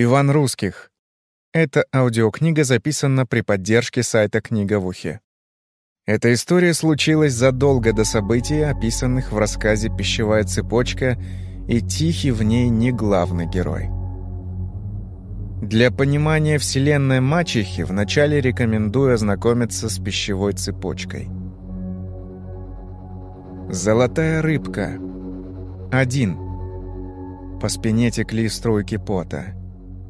Иван Русских. Эта аудиокнига записана при поддержке сайта «Книга в ухе». Эта история случилась задолго до событий, описанных в рассказе «Пищевая цепочка», и Тихий в ней не главный герой. Для понимания вселенной мачехи вначале рекомендую ознакомиться с пищевой цепочкой. Золотая рыбка. Один. По спине текли струйки пота.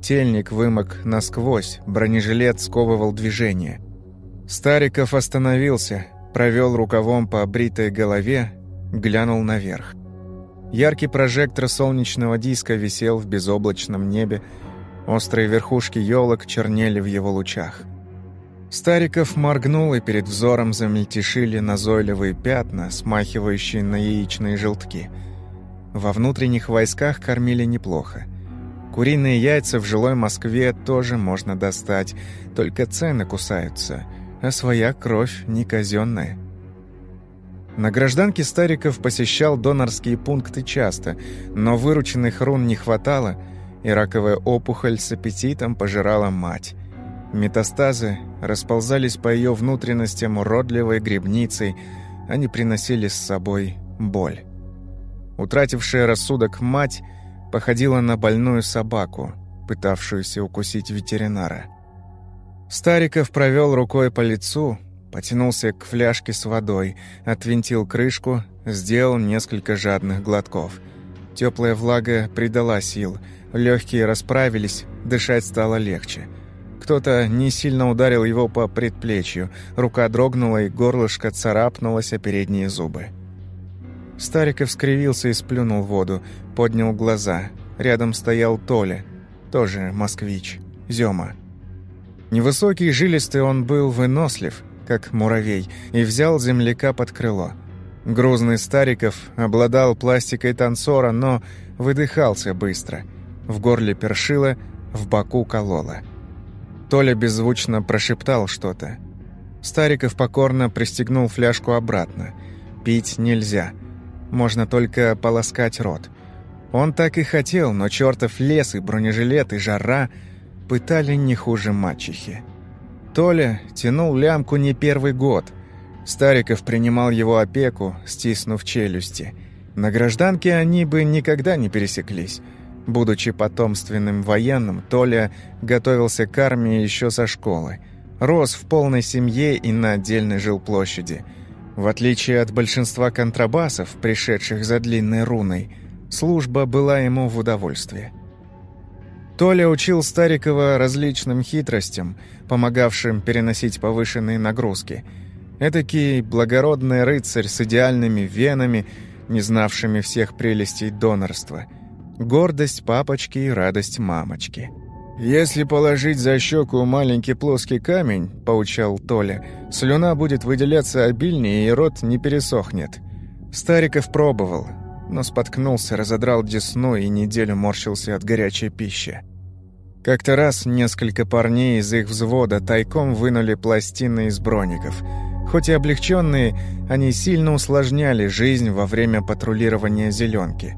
Тельник вымок насквозь, бронежилет сковывал движение. Стариков остановился, провел рукавом по обритой голове, глянул наверх. Яркий прожектор солнечного диска висел в безоблачном небе, острые верхушки елок чернели в его лучах. Стариков моргнул, и перед взором замельтешили назойливые пятна, смахивающие на яичные желтки. Во внутренних войсках кормили неплохо. Куриные яйца в жилой Москве тоже можно достать, только цены кусаются, а своя кровь не казенная. На гражданке Стариков посещал донорские пункты часто, но вырученных рун не хватало, и раковая опухоль с аппетитом пожирала мать. Метастазы расползались по ее внутренностям уродливой грибницей, они приносили с собой боль. Утратившая рассудок мать – походила на больную собаку, пытавшуюся укусить ветеринара. Стариков провел рукой по лицу, потянулся к фляжке с водой, отвинтил крышку, сделал несколько жадных глотков. Теплая влага придала сил, легкие расправились, дышать стало легче. Кто-то не сильно ударил его по предплечью, рука дрогнула и горлышко царапнулось о передние зубы. Стариков скривился и сплюнул воду, поднял глаза. Рядом стоял Толя, тоже москвич, Зёма. Невысокий, жилистый он был вынослив, как муравей, и взял земляка под крыло. Грузный Стариков обладал пластикой танцора, но выдыхался быстро. В горле першило, в боку кололо. Толя беззвучно прошептал что-то. Стариков покорно пристегнул фляжку обратно. Пить нельзя — можно только полоскать рот. Он так и хотел, но чертов лес и бронежилет и жара пытали не хуже мачехи. Толя тянул лямку не первый год. Стариков принимал его опеку, стиснув челюсти. На гражданке они бы никогда не пересеклись. Будучи потомственным военным, Толя готовился к армии еще со школы. Рос в полной семье и на отдельной жилплощади – в отличие от большинства контрабасов, пришедших за длинной руной, служба была ему в удовольствие. Толя учил Старикова различным хитростям, помогавшим переносить повышенные нагрузки. Этакий благородный рыцарь с идеальными венами, не знавшими всех прелестей донорства. Гордость папочки и радость мамочки – «Если положить за щеку маленький плоский камень, — поучал Толя, — слюна будет выделяться обильнее, и рот не пересохнет. Стариков пробовал, но споткнулся, разодрал десну и неделю морщился от горячей пищи. Как-то раз несколько парней из их взвода тайком вынули пластины из броников. Хоть и облегченные, они сильно усложняли жизнь во время патрулирования «зеленки».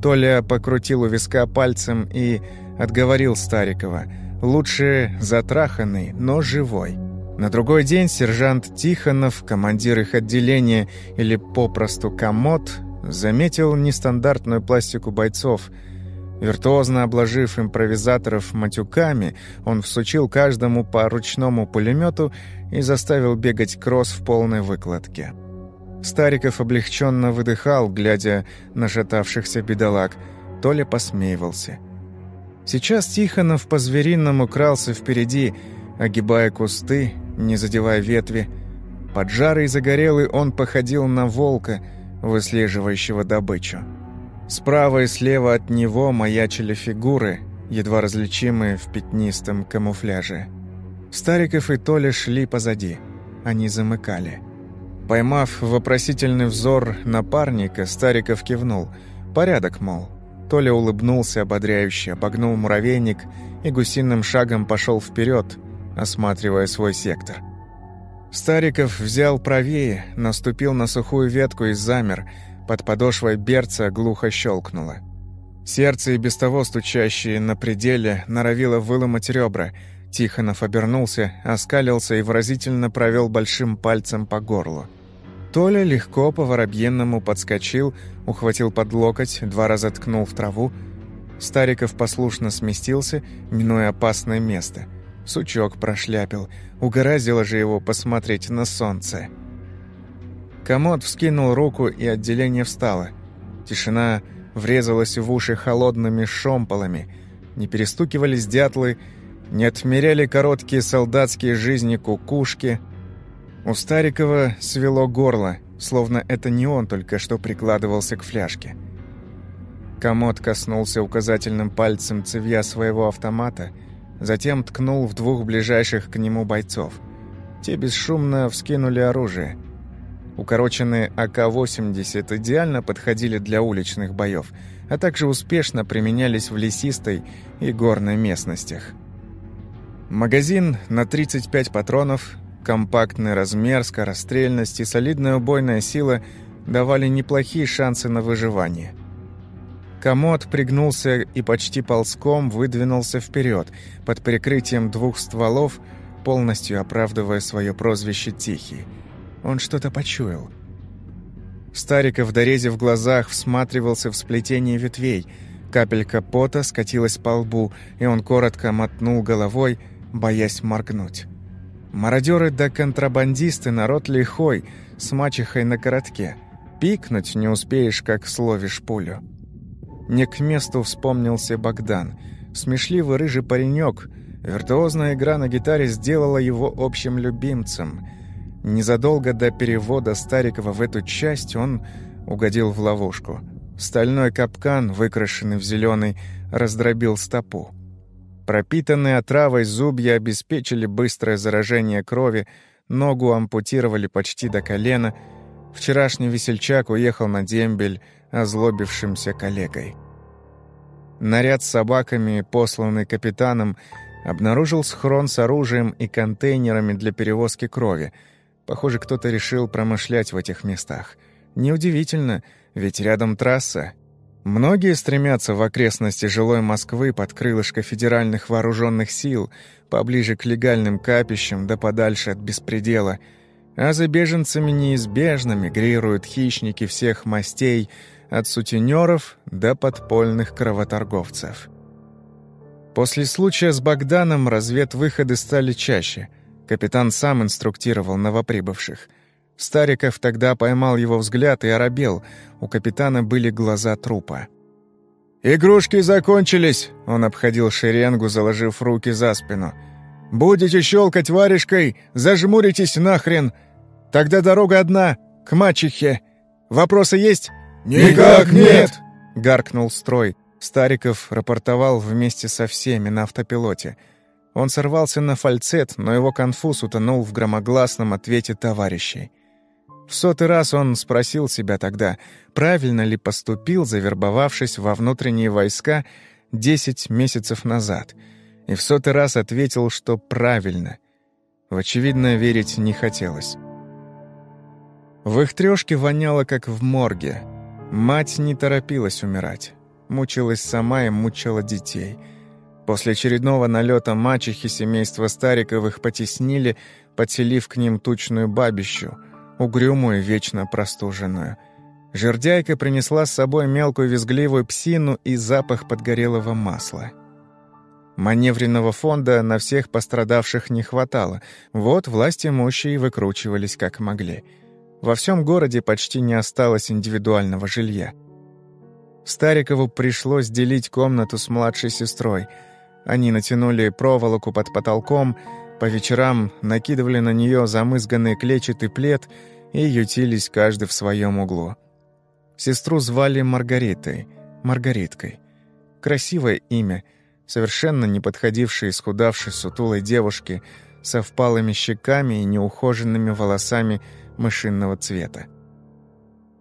Толя покрутил у виска пальцем и отговорил Старикова. Лучше затраханный, но живой. На другой день сержант Тихонов, командир их отделения или попросту комод, заметил нестандартную пластику бойцов. Виртуозно обложив импровизаторов матюками, он всучил каждому по ручному пулемету и заставил бегать кросс в полной выкладке. Стариков облегченно выдыхал, глядя на шатавшихся бедолаг. Толя посмеивался. Сейчас Тихонов по-звериному крался впереди, огибая кусты, не задевая ветви. Поджарый и загорелый он походил на волка, выслеживающего добычу. Справа и слева от него маячили фигуры, едва различимые в пятнистом камуфляже. Стариков и Толя шли позади. Они замыкали. Поймав вопросительный взор напарника, Стариков кивнул. «Порядок, мол». Толя улыбнулся ободряюще, обогнул муравейник и гусиным шагом пошел вперед, осматривая свой сектор. Стариков взял правее, наступил на сухую ветку и замер, под подошвой берца глухо щелкнуло. Сердце, и без того стучащее на пределе, норовило выломать ребра. Тихонов обернулся, оскалился и выразительно провел большим пальцем по горлу. Толя легко по воробьенному подскочил, ухватил под локоть, два раза ткнул в траву. Стариков послушно сместился, минуя опасное место. Сучок прошляпил, угораздило же его посмотреть на солнце. Комод вскинул руку, и отделение встало. Тишина врезалась в уши холодными шомполами. Не перестукивались дятлы, не отмеряли короткие солдатские жизни кукушки. У Старикова свело горло, словно это не он только что прикладывался к фляжке. Комод коснулся указательным пальцем цевья своего автомата, затем ткнул в двух ближайших к нему бойцов. Те бесшумно вскинули оружие. Укороченные АК-80 идеально подходили для уличных боев, а также успешно применялись в лесистой и горной местностях. Магазин на 35 патронов, компактный размер, скорострельность и солидная убойная сила давали неплохие шансы на выживание. Комод пригнулся и почти ползком выдвинулся вперед, под прикрытием двух стволов, полностью оправдывая свое прозвище «Тихий». Он что-то почуял. Стариков, дорезив глазах, всматривался в сплетение ветвей. Капелька пота скатилась по лбу, и он коротко мотнул головой, боясь моргнуть. Мародеры да контрабандисты — народ лихой, с мачехой на коротке. Пикнуть не успеешь, как словишь пулю. Не к месту вспомнился Богдан. Смешливый рыжий паренек. Виртуозная игра на гитаре сделала его общим любимцем — Незадолго до перевода Старикова в эту часть он угодил в ловушку. Стальной капкан, выкрашенный в зеленый, раздробил стопу. Пропитанные отравой зубья обеспечили быстрое заражение крови, ногу ампутировали почти до колена. Вчерашний весельчак уехал на дембель озлобившимся коллегой. Наряд с собаками, посланный капитаном, обнаружил схрон с оружием и контейнерами для перевозки крови — Похоже, кто-то решил промышлять в этих местах. Неудивительно, ведь рядом трасса. Многие стремятся в окрестности жилой Москвы под крылышко федеральных вооруженных сил, поближе к легальным капищам да подальше от беспредела. А за беженцами неизбежно мигрируют хищники всех мастей, от сутенеров до подпольных кровоторговцев. После случая с Богданом разведвыходы стали чаще — Капитан сам инструктировал новоприбывших. Стариков тогда поймал его взгляд и оробел. У капитана были глаза трупа. «Игрушки закончились!» — он обходил шеренгу, заложив руки за спину. «Будете щелкать варежкой, зажмуритесь нахрен! Тогда дорога одна, к мачехе. Вопросы есть?» «Никак нет!» — гаркнул строй. Стариков рапортовал вместе со всеми на автопилоте — он сорвался на фальцет, но его конфуз утонул в громогласном ответе товарищей. В сотый раз он спросил себя тогда, правильно ли поступил, завербовавшись во внутренние войска десять месяцев назад, и в сотый раз ответил, что правильно. В очевидное верить не хотелось. В их трёшке воняло, как в морге. Мать не торопилась умирать. Мучилась сама и мучила детей — После очередного налета мачехи семейства Стариковых потеснили, подселив к ним тучную бабищу, угрюмую, вечно простуженную. Жердяйка принесла с собой мелкую визгливую псину и запах подгорелого масла. Маневренного фонда на всех пострадавших не хватало, вот власти имущие выкручивались как могли. Во всем городе почти не осталось индивидуального жилья. Старикову пришлось делить комнату с младшей сестрой — они натянули проволоку под потолком, по вечерам накидывали на нее замызганный клетчатый плед и ютились каждый в своем углу. Сестру звали Маргаритой, Маргариткой. Красивое имя, совершенно не подходившее исхудавшей сутулой девушке со впалыми щеками и неухоженными волосами мышинного цвета.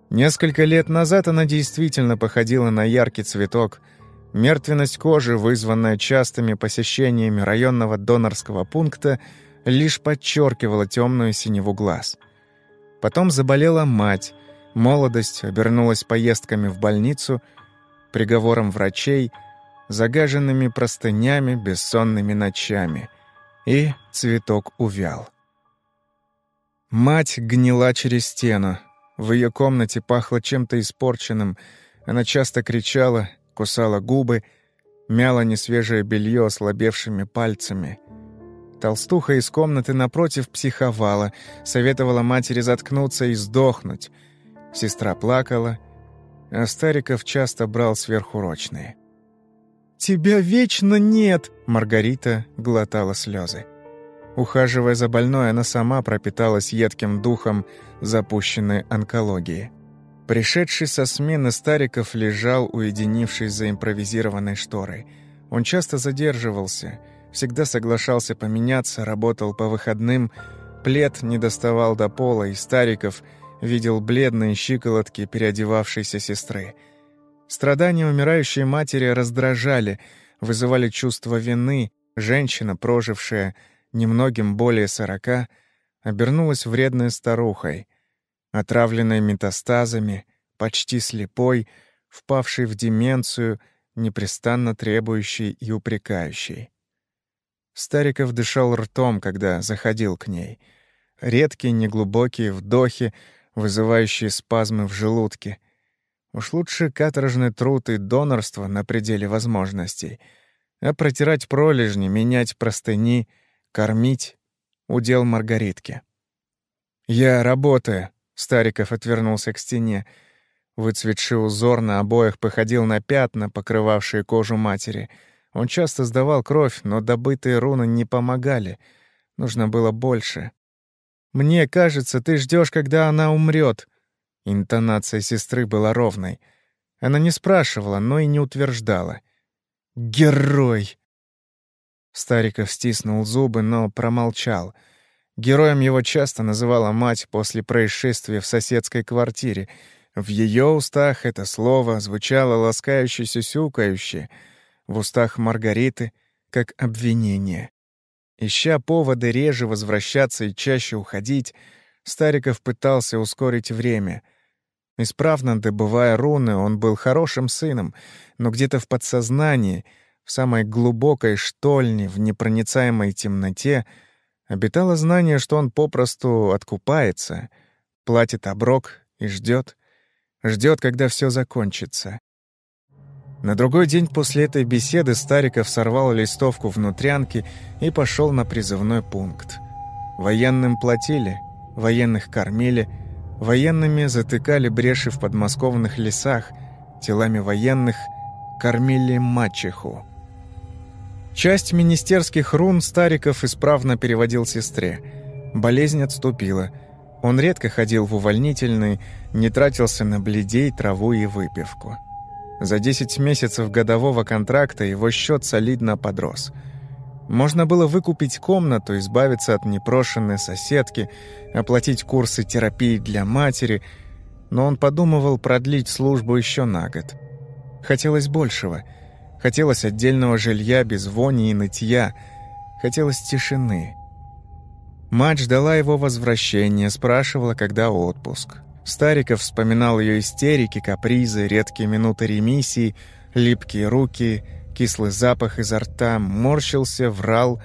Несколько лет назад она действительно походила на яркий цветок – Мертвенность кожи, вызванная частыми посещениями районного донорского пункта, лишь подчеркивала темную синеву глаз. Потом заболела мать, молодость обернулась поездками в больницу. приговором врачей, загаженными простынями, бессонными ночами. И цветок увял. Мать гнила через стену. В ее комнате пахло чем-то испорченным. Она часто кричала, кусала губы, мяла несвежее белье ослабевшими пальцами. Толстуха из комнаты напротив психовала, советовала матери заткнуться и сдохнуть. Сестра плакала, а Стариков часто брал сверхурочные. «Тебя вечно нет!» — Маргарита глотала слезы. Ухаживая за больной, она сама пропиталась едким духом запущенной онкологии. Пришедший со смены Стариков лежал, уединившись за импровизированной шторой. Он часто задерживался, всегда соглашался поменяться, работал по выходным, плед не доставал до пола, и Стариков видел бледные щиколотки переодевавшейся сестры. Страдания умирающей матери раздражали, вызывали чувство вины, женщина, прожившая немногим более сорока, обернулась вредной старухой, отравленной метастазами, почти слепой, впавшей в деменцию, непрестанно требующей и упрекающей. Стариков дышал ртом, когда заходил к ней. Редкие неглубокие вдохи, вызывающие спазмы в желудке. Уж лучше каторжный труд и донорство на пределе возможностей, а протирать пролежни, менять простыни — Кормить — удел Маргаритки. «Я работаю», — Стариков отвернулся к стене. Выцветший узор на обоях походил на пятна, покрывавшие кожу матери. Он часто сдавал кровь, но добытые руны не помогали. Нужно было больше. «Мне кажется, ты ждешь, когда она умрет. Интонация сестры была ровной. Она не спрашивала, но и не утверждала. «Герой!» Стариков стиснул зубы, но промолчал. Героем его часто называла мать после происшествия в соседской квартире. В ее устах это слово звучало ласкающе-сюсюкающе, в устах Маргариты — как обвинение. Ища поводы реже возвращаться и чаще уходить, Стариков пытался ускорить время. Исправно добывая руны, он был хорошим сыном, но где-то в подсознании — в самой глубокой штольне, в непроницаемой темноте, обитало знание, что он попросту откупается, платит оброк и ждет, ждет, когда все закончится. На другой день после этой беседы Стариков сорвал листовку внутрянки и пошел на призывной пункт. Военным платили, военных кормили, военными затыкали бреши в подмосковных лесах, телами военных кормили мачеху. Часть министерских рун Стариков исправно переводил сестре. Болезнь отступила. Он редко ходил в увольнительный, не тратился на бледей, траву и выпивку. За 10 месяцев годового контракта его счет солидно подрос. Можно было выкупить комнату, избавиться от непрошенной соседки, оплатить курсы терапии для матери, но он подумывал продлить службу еще на год. Хотелось большего — Хотелось отдельного жилья без вони и нытья. Хотелось тишины. Мать ждала его возвращения, спрашивала, когда отпуск. Стариков вспоминал ее истерики, капризы, редкие минуты ремиссии, липкие руки, кислый запах изо рта, морщился, врал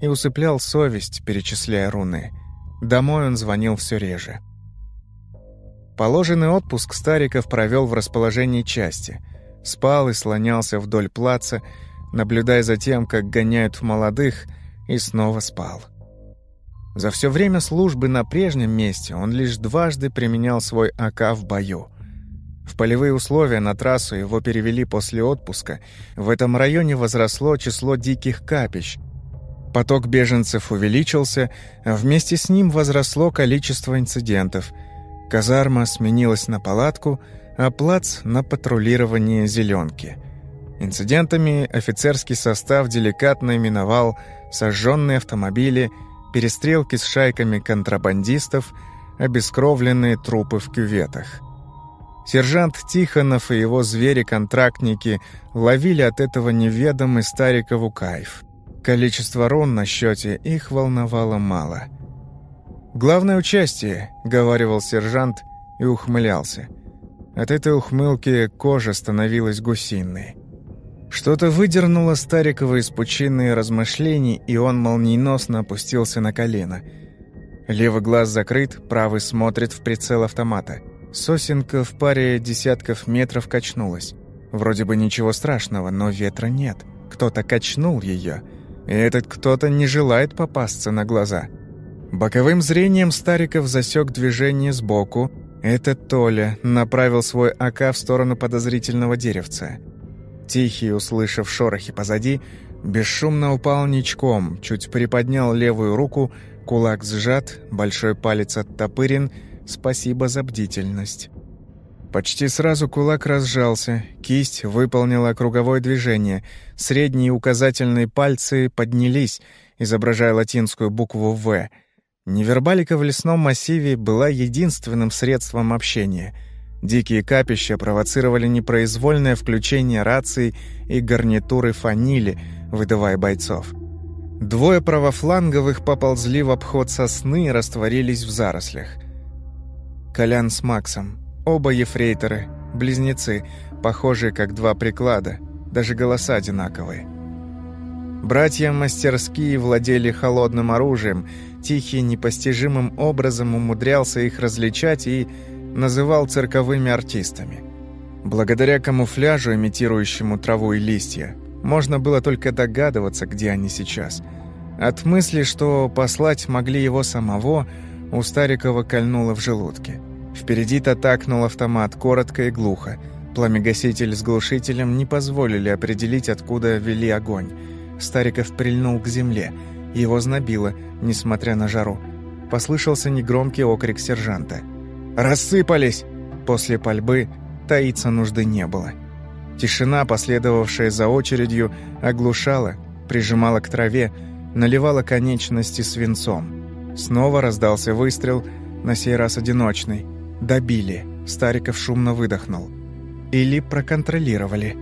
и усыплял совесть, перечисляя руны. Домой он звонил все реже. Положенный отпуск Стариков провел в расположении части — спал и слонялся вдоль плаца, наблюдая за тем, как гоняют молодых, и снова спал. За все время службы на прежнем месте он лишь дважды применял свой АК в бою. В полевые условия на трассу его перевели после отпуска. В этом районе возросло число диких капищ. Поток беженцев увеличился, а вместе с ним возросло количество инцидентов. Казарма сменилась на палатку — а плац на патрулирование «зеленки». Инцидентами офицерский состав деликатно именовал сожженные автомобили, перестрелки с шайками контрабандистов, обескровленные трупы в кюветах. Сержант Тихонов и его звери-контрактники ловили от этого неведомый Старикову кайф. Количество рун на счете их волновало мало. «Главное участие», — говаривал сержант и ухмылялся — От этой ухмылки кожа становилась гусиной. Что-то выдернуло Старикова из пучины размышлений, и он молниеносно опустился на колено. Левый глаз закрыт, правый смотрит в прицел автомата. Сосенка в паре десятков метров качнулась. Вроде бы ничего страшного, но ветра нет. Кто-то качнул ее, и этот кто-то не желает попасться на глаза. Боковым зрением Стариков засек движение сбоку. Это Толя направил свой АК в сторону подозрительного деревца. Тихий, услышав шорохи позади, бесшумно упал ничком, чуть приподнял левую руку, кулак сжат, большой палец оттопырен. Спасибо за бдительность. Почти сразу кулак разжался, кисть выполнила круговое движение, средние и указательные пальцы поднялись, изображая латинскую букву «В». Невербалика в лесном массиве была единственным средством общения — Дикие капища провоцировали непроизвольное включение раций и гарнитуры фанили, выдавая бойцов. Двое правофланговых поползли в обход сосны и растворились в зарослях. Колян с Максом. Оба ефрейторы, близнецы, похожие как два приклада, даже голоса одинаковые. Братья мастерские владели холодным оружием, Тихий непостижимым образом умудрялся их различать и называл цирковыми артистами. Благодаря камуфляжу, имитирующему траву и листья, можно было только догадываться, где они сейчас. От мысли, что послать могли его самого, у Старикова кольнуло в желудке. Впереди татакнул автомат коротко и глухо. Пламегаситель с глушителем не позволили определить, откуда вели огонь. Стариков прильнул к земле. Его знобило, несмотря на жару. Послышался негромкий окрик сержанта – Рассыпались!» После пальбы таиться нужды не было. Тишина, последовавшая за очередью, оглушала, прижимала к траве, наливала конечности свинцом. Снова раздался выстрел, на сей раз одиночный. Добили. Стариков шумно выдохнул. Или проконтролировали.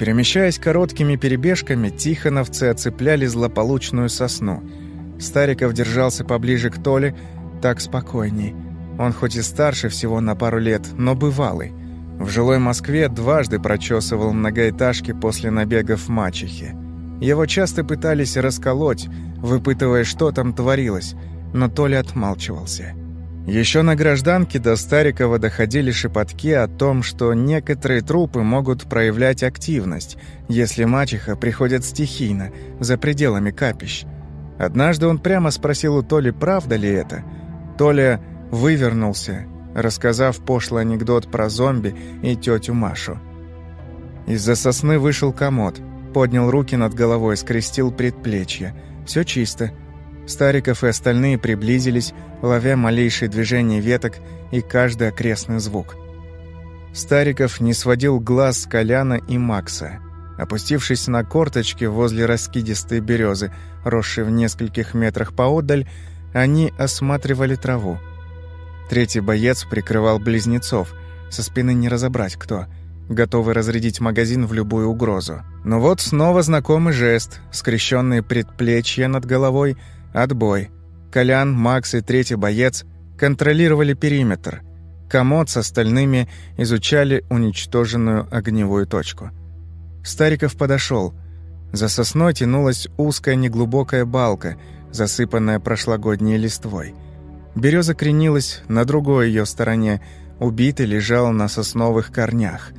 Перемещаясь короткими перебежками, тихоновцы оцепляли злополучную сосну. Стариков держался поближе к Толе, так спокойней. Он хоть и старше всего на пару лет, но бывалый. В жилой Москве дважды прочесывал многоэтажки после набегов мачехи. Его часто пытались расколоть, выпытывая, что там творилось, но Толя отмалчивался. Еще на гражданке до Старикова доходили шепотки о том, что некоторые трупы могут проявлять активность, если мачеха приходит стихийно, за пределами капищ. Однажды он прямо спросил у Толи, правда ли это. Толя вывернулся, рассказав пошлый анекдот про зомби и тетю Машу. Из-за сосны вышел комод, поднял руки над головой, скрестил предплечья. Все чисто. Стариков и остальные приблизились, ловя малейшие движения веток и каждый окрестный звук. Стариков не сводил глаз с Коляна и Макса. Опустившись на корточки возле раскидистой березы, росшей в нескольких метрах поодаль, они осматривали траву. Третий боец прикрывал близнецов. Со спины не разобрать кто. Готовый разрядить магазин в любую угрозу. Но вот снова знакомый жест. Скрещенные предплечья над головой. Отбой. Колян, Макс и третий боец контролировали периметр. Комод с остальными изучали уничтоженную огневую точку. Стариков подошел. За сосной тянулась узкая неглубокая балка, засыпанная прошлогодней листвой. Береза кренилась на другой ее стороне, убитый лежал на сосновых корнях.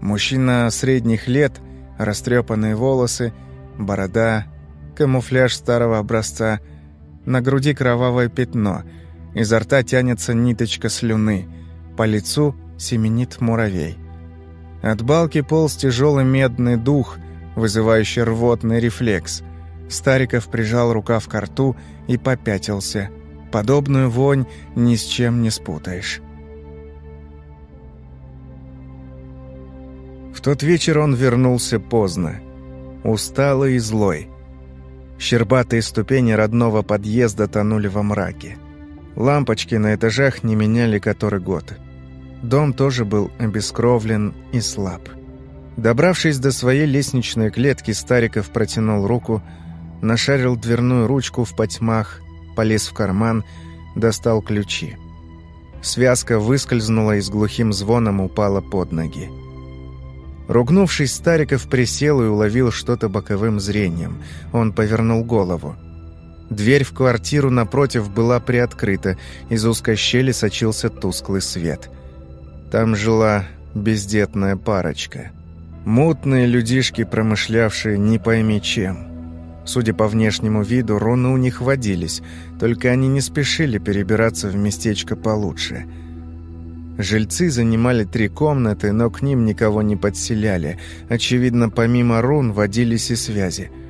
Мужчина средних лет, растрепанные волосы, борода, камуфляж старого образца, на груди кровавое пятно, изо рта тянется ниточка слюны, по лицу семенит муравей. От балки полз тяжелый медный дух, вызывающий рвотный рефлекс. Стариков прижал рукав к рту и попятился – Подобную вонь ни с чем не спутаешь. В тот вечер он вернулся поздно, усталый и злой. Щербатые ступени родного подъезда тонули во мраке. Лампочки на этажах не меняли который год. Дом тоже был обескровлен и слаб. Добравшись до своей лестничной клетки, Стариков протянул руку, нашарил дверную ручку в потьмах полез в карман, достал ключи. Связка выскользнула и с глухим звоном упала под ноги. Ругнувшись, Стариков присел и уловил что-то боковым зрением. Он повернул голову. Дверь в квартиру напротив была приоткрыта, из узкой щели сочился тусклый свет. Там жила бездетная парочка. Мутные людишки, промышлявшие не пойми чем. Судя по внешнему виду, руны у них водились, только они не спешили перебираться в местечко получше. Жильцы занимали три комнаты, но к ним никого не подселяли. Очевидно, помимо рун водились и связи –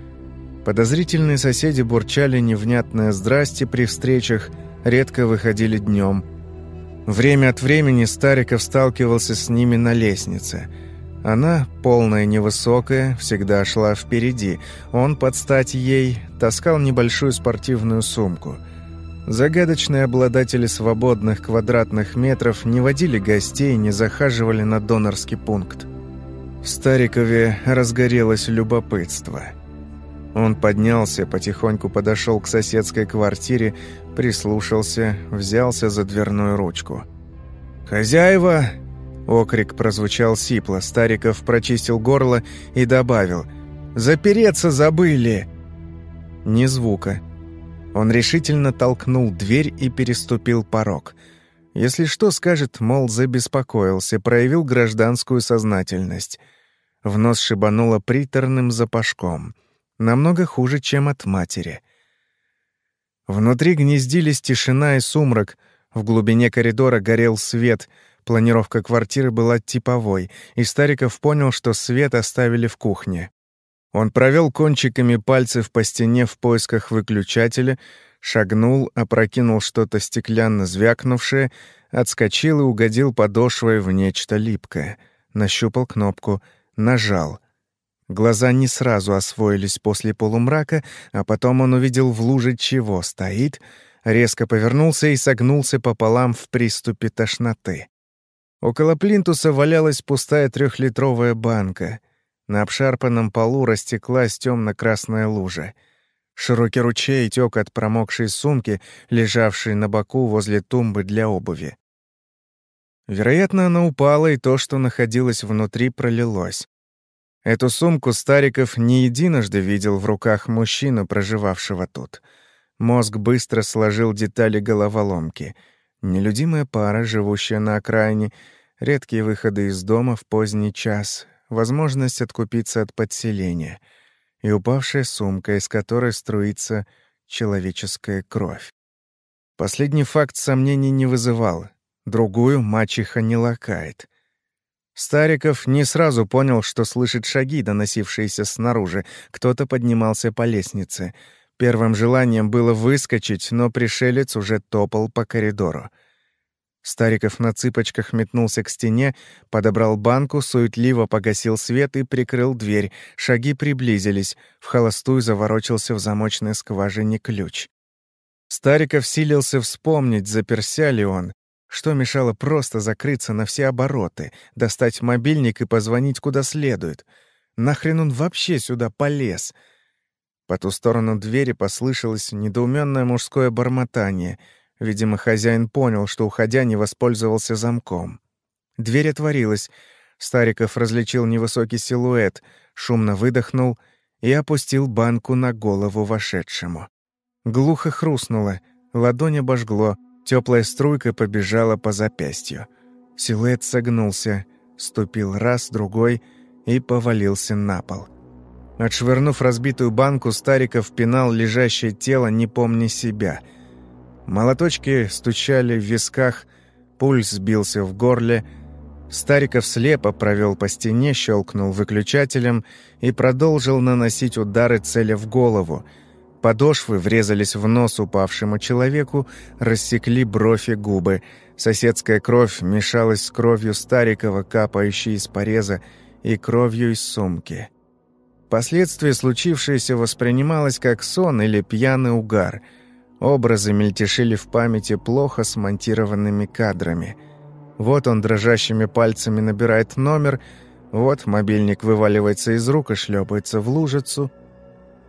Подозрительные соседи бурчали невнятное «здрасте» при встречах, редко выходили днем. Время от времени Стариков сталкивался с ними на лестнице. Она, полная невысокая, всегда шла впереди. Он, под стать ей, таскал небольшую спортивную сумку. Загадочные обладатели свободных квадратных метров не водили гостей, не захаживали на донорский пункт. В Старикове разгорелось любопытство – он поднялся, потихоньку подошел к соседской квартире, прислушался, взялся за дверную ручку. «Хозяева!» — окрик прозвучал сипло. Стариков прочистил горло и добавил. «Запереться забыли!» Ни звука. Он решительно толкнул дверь и переступил порог. Если что, скажет, мол, забеспокоился, проявил гражданскую сознательность. В нос шибануло приторным запашком — намного хуже, чем от матери. Внутри гнездились тишина и сумрак, в глубине коридора горел свет, планировка квартиры была типовой, и Стариков понял, что свет оставили в кухне. Он провел кончиками пальцев по стене в поисках выключателя, шагнул, опрокинул что-то стеклянно звякнувшее, отскочил и угодил подошвой в нечто липкое. Нащупал кнопку, нажал. Глаза не сразу освоились после полумрака, а потом он увидел в луже чего стоит, резко повернулся и согнулся пополам в приступе тошноты. Около плинтуса валялась пустая трехлитровая банка. На обшарпанном полу растеклась темно-красная лужа. Широкий ручей тек от промокшей сумки, лежавшей на боку возле тумбы для обуви. Вероятно, она упала, и то, что находилось внутри, пролилось. Эту сумку Стариков не единожды видел в руках мужчину, проживавшего тут. Мозг быстро сложил детали головоломки. Нелюдимая пара, живущая на окраине, редкие выходы из дома в поздний час, возможность откупиться от подселения и упавшая сумка, из которой струится человеческая кровь. Последний факт сомнений не вызывал. Другую мачеха не лакает. Стариков не сразу понял, что слышит шаги, доносившиеся снаружи. Кто-то поднимался по лестнице. Первым желанием было выскочить, но пришелец уже топал по коридору. Стариков на цыпочках метнулся к стене, подобрал банку, суетливо погасил свет и прикрыл дверь. Шаги приблизились. В холостую заворочился в замочной скважине ключ. Стариков силился вспомнить, заперся ли он. Что мешало просто закрыться на все обороты, достать мобильник и позвонить куда следует? Нахрен он вообще сюда полез? По ту сторону двери послышалось недоуменное мужское бормотание. Видимо, хозяин понял, что, уходя, не воспользовался замком. Дверь отворилась. Стариков различил невысокий силуэт, шумно выдохнул и опустил банку на голову вошедшему. Глухо хрустнуло, ладонь обожгло, Теплая струйка побежала по запястью. Силуэт согнулся, ступил раз, другой и повалился на пол. Отшвырнув разбитую банку, Стариков пинал лежащее тело, не помня себя. Молоточки стучали в висках, пульс сбился в горле. Стариков слепо провел по стене, щелкнул выключателем и продолжил наносить удары целя в голову — Подошвы врезались в нос упавшему человеку, рассекли бровь и губы. Соседская кровь мешалась с кровью Старикова, капающей из пореза, и кровью из сумки. Последствия случившееся воспринималось как сон или пьяный угар. Образы мельтешили в памяти плохо смонтированными кадрами. Вот он дрожащими пальцами набирает номер, вот мобильник вываливается из рук и шлепается в лужицу —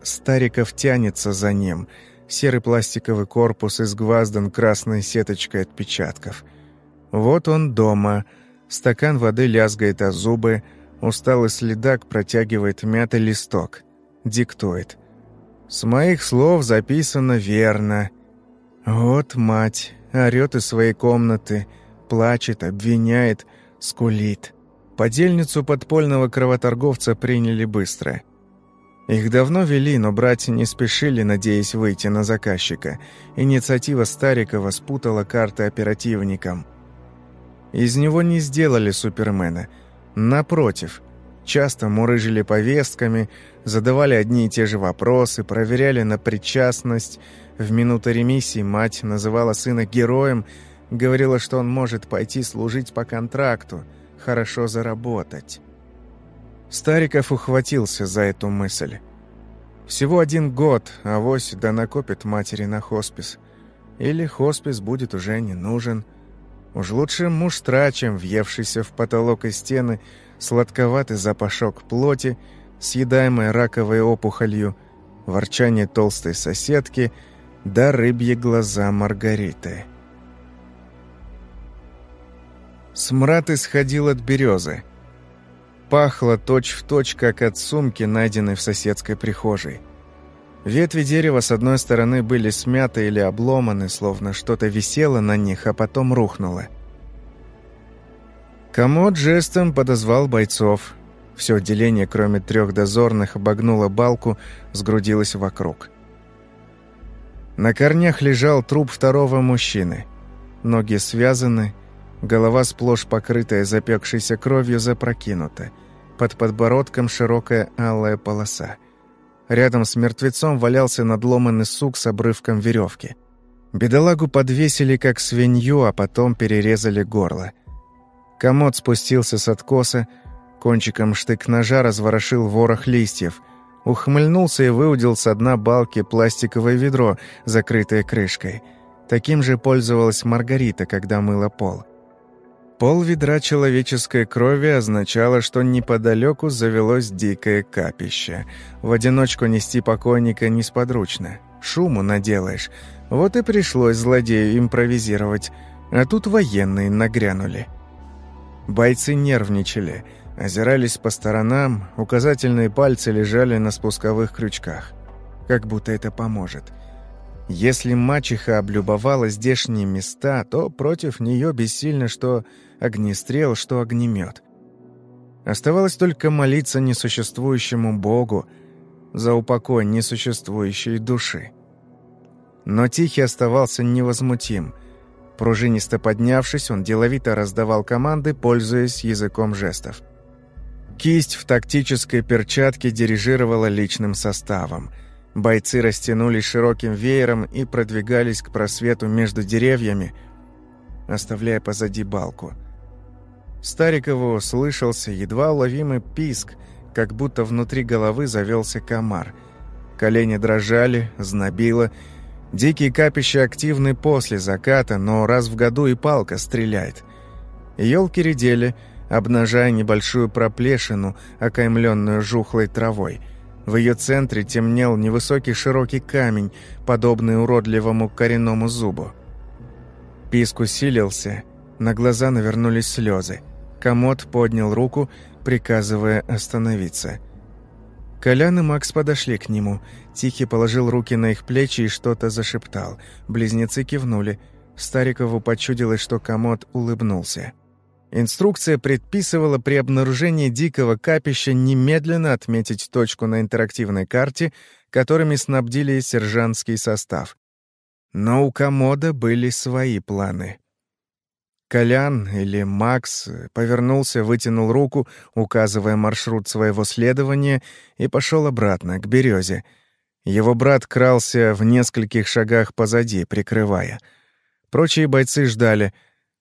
Стариков тянется за ним. Серый пластиковый корпус изгваздан красной сеточкой отпечатков. Вот он дома. Стакан воды лязгает о зубы. Усталый следак протягивает мятый листок. Диктует. «С моих слов записано верно. Вот мать. Орёт из своей комнаты. Плачет, обвиняет, скулит. Подельницу подпольного кровоторговца приняли быстро. Их давно вели, но братья не спешили, надеясь выйти на заказчика. Инициатива Старикова спутала карты оперативникам. Из него не сделали супермена. Напротив, часто мурыжили повестками, задавали одни и те же вопросы, проверяли на причастность. В минуты ремиссии мать называла сына героем, говорила, что он может пойти служить по контракту – хорошо заработать. Стариков ухватился за эту мысль. Всего один год, а авось да накопит матери на хоспис. Или хоспис будет уже не нужен. Уж лучше муштра, чем въевшийся в потолок и стены сладковатый запашок плоти, съедаемой раковой опухолью, ворчание толстой соседки да рыбьи глаза Маргариты. Смрад исходил от березы. Пахло точь-в-точь, точь, как от сумки, найденной в соседской прихожей. Ветви дерева с одной стороны были смяты или обломаны, словно что-то висело на них, а потом рухнуло. Комод жестом подозвал бойцов. Все отделение, кроме трех дозорных, обогнуло балку, сгрудилось вокруг. На корнях лежал труп второго мужчины. Ноги связаны, Голова сплошь покрытая запекшейся кровью запрокинута. Под подбородком широкая алая полоса. Рядом с мертвецом валялся надломанный сук с обрывком веревки. Бедолагу подвесили как свинью, а потом перерезали горло. Комод спустился с откоса, кончиком штык-ножа разворошил ворох листьев, ухмыльнулся и выудил с дна балки пластиковое ведро, закрытое крышкой. Таким же пользовалась Маргарита, когда мыла пол. Пол ведра человеческой крови означало, что неподалеку завелось дикое капище. В одиночку нести покойника несподручно. Шуму наделаешь. Вот и пришлось злодею импровизировать. А тут военные нагрянули. Бойцы нервничали, озирались по сторонам, указательные пальцы лежали на спусковых крючках. Как будто это поможет. Если мачеха облюбовала здешние места, то против нее бессильно, что огнестрел, что огнемет. Оставалось только молиться несуществующему Богу за упокой несуществующей души. Но Тихий оставался невозмутим. Пружинисто поднявшись, он деловито раздавал команды, пользуясь языком жестов. Кисть в тактической перчатке дирижировала личным составом. Бойцы растянулись широким веером и продвигались к просвету между деревьями, оставляя позади балку – Старикову слышался едва уловимый писк, как будто внутри головы завелся комар. Колени дрожали, знобило. Дикие капища активны после заката, но раз в году и палка стреляет. Елки редели, обнажая небольшую проплешину, окаймленную жухлой травой. В ее центре темнел невысокий широкий камень, подобный уродливому коренному зубу. Писк усилился, на глаза навернулись слезы. Комод поднял руку, приказывая остановиться. Колян и Макс подошли к нему. Тихий положил руки на их плечи и что-то зашептал. Близнецы кивнули. Старикову почудилось, что комод улыбнулся. Инструкция предписывала при обнаружении дикого капища немедленно отметить точку на интерактивной карте, которыми снабдили сержантский состав. Но у комода были свои планы. Колян или Макс повернулся, вытянул руку, указывая маршрут своего следования, и пошел обратно, к березе. Его брат крался в нескольких шагах позади, прикрывая. Прочие бойцы ждали.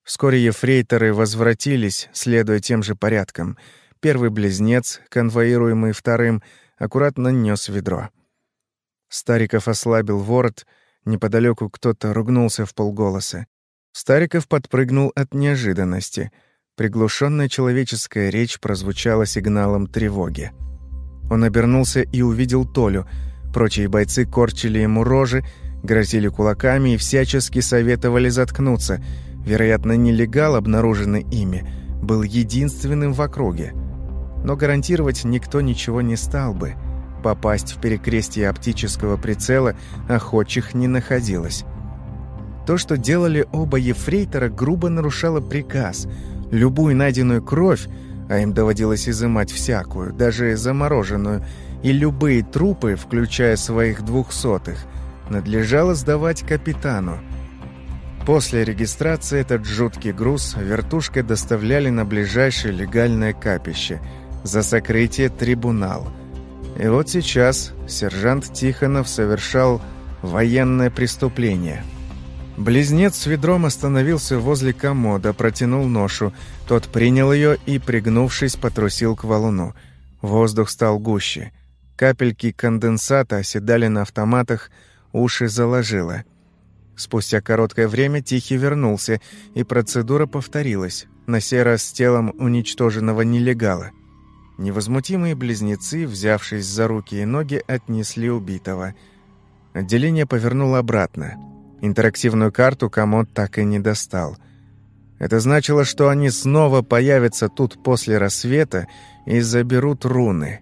Вскоре ефрейторы возвратились, следуя тем же порядкам. Первый близнец, конвоируемый вторым, аккуратно нес ведро. Стариков ослабил ворот, неподалеку кто-то ругнулся в полголоса. Стариков подпрыгнул от неожиданности. Приглушенная человеческая речь прозвучала сигналом тревоги. Он обернулся и увидел Толю. Прочие бойцы корчили ему рожи, грозили кулаками и всячески советовали заткнуться. Вероятно, нелегал, обнаруженный ими, был единственным в округе. Но гарантировать никто ничего не стал бы. Попасть в перекрестие оптического прицела охотчих не находилось. То, что делали оба ефрейтора, грубо нарушало приказ. Любую найденную кровь, а им доводилось изымать всякую, даже замороженную, и любые трупы, включая своих двухсотых, надлежало сдавать капитану. После регистрации этот жуткий груз вертушкой доставляли на ближайшее легальное капище за сокрытие трибунал. И вот сейчас сержант Тихонов совершал военное преступление. Близнец с ведром остановился возле комода, протянул ношу. Тот принял ее и, пригнувшись, потрусил к валуну. Воздух стал гуще. Капельки конденсата оседали на автоматах, уши заложило. Спустя короткое время Тихий вернулся, и процедура повторилась, на сей раз с телом уничтоженного нелегала. Невозмутимые близнецы, взявшись за руки и ноги, отнесли убитого. Отделение повернуло обратно. Интерактивную карту комод так и не достал. Это значило, что они снова появятся тут после рассвета и заберут руны.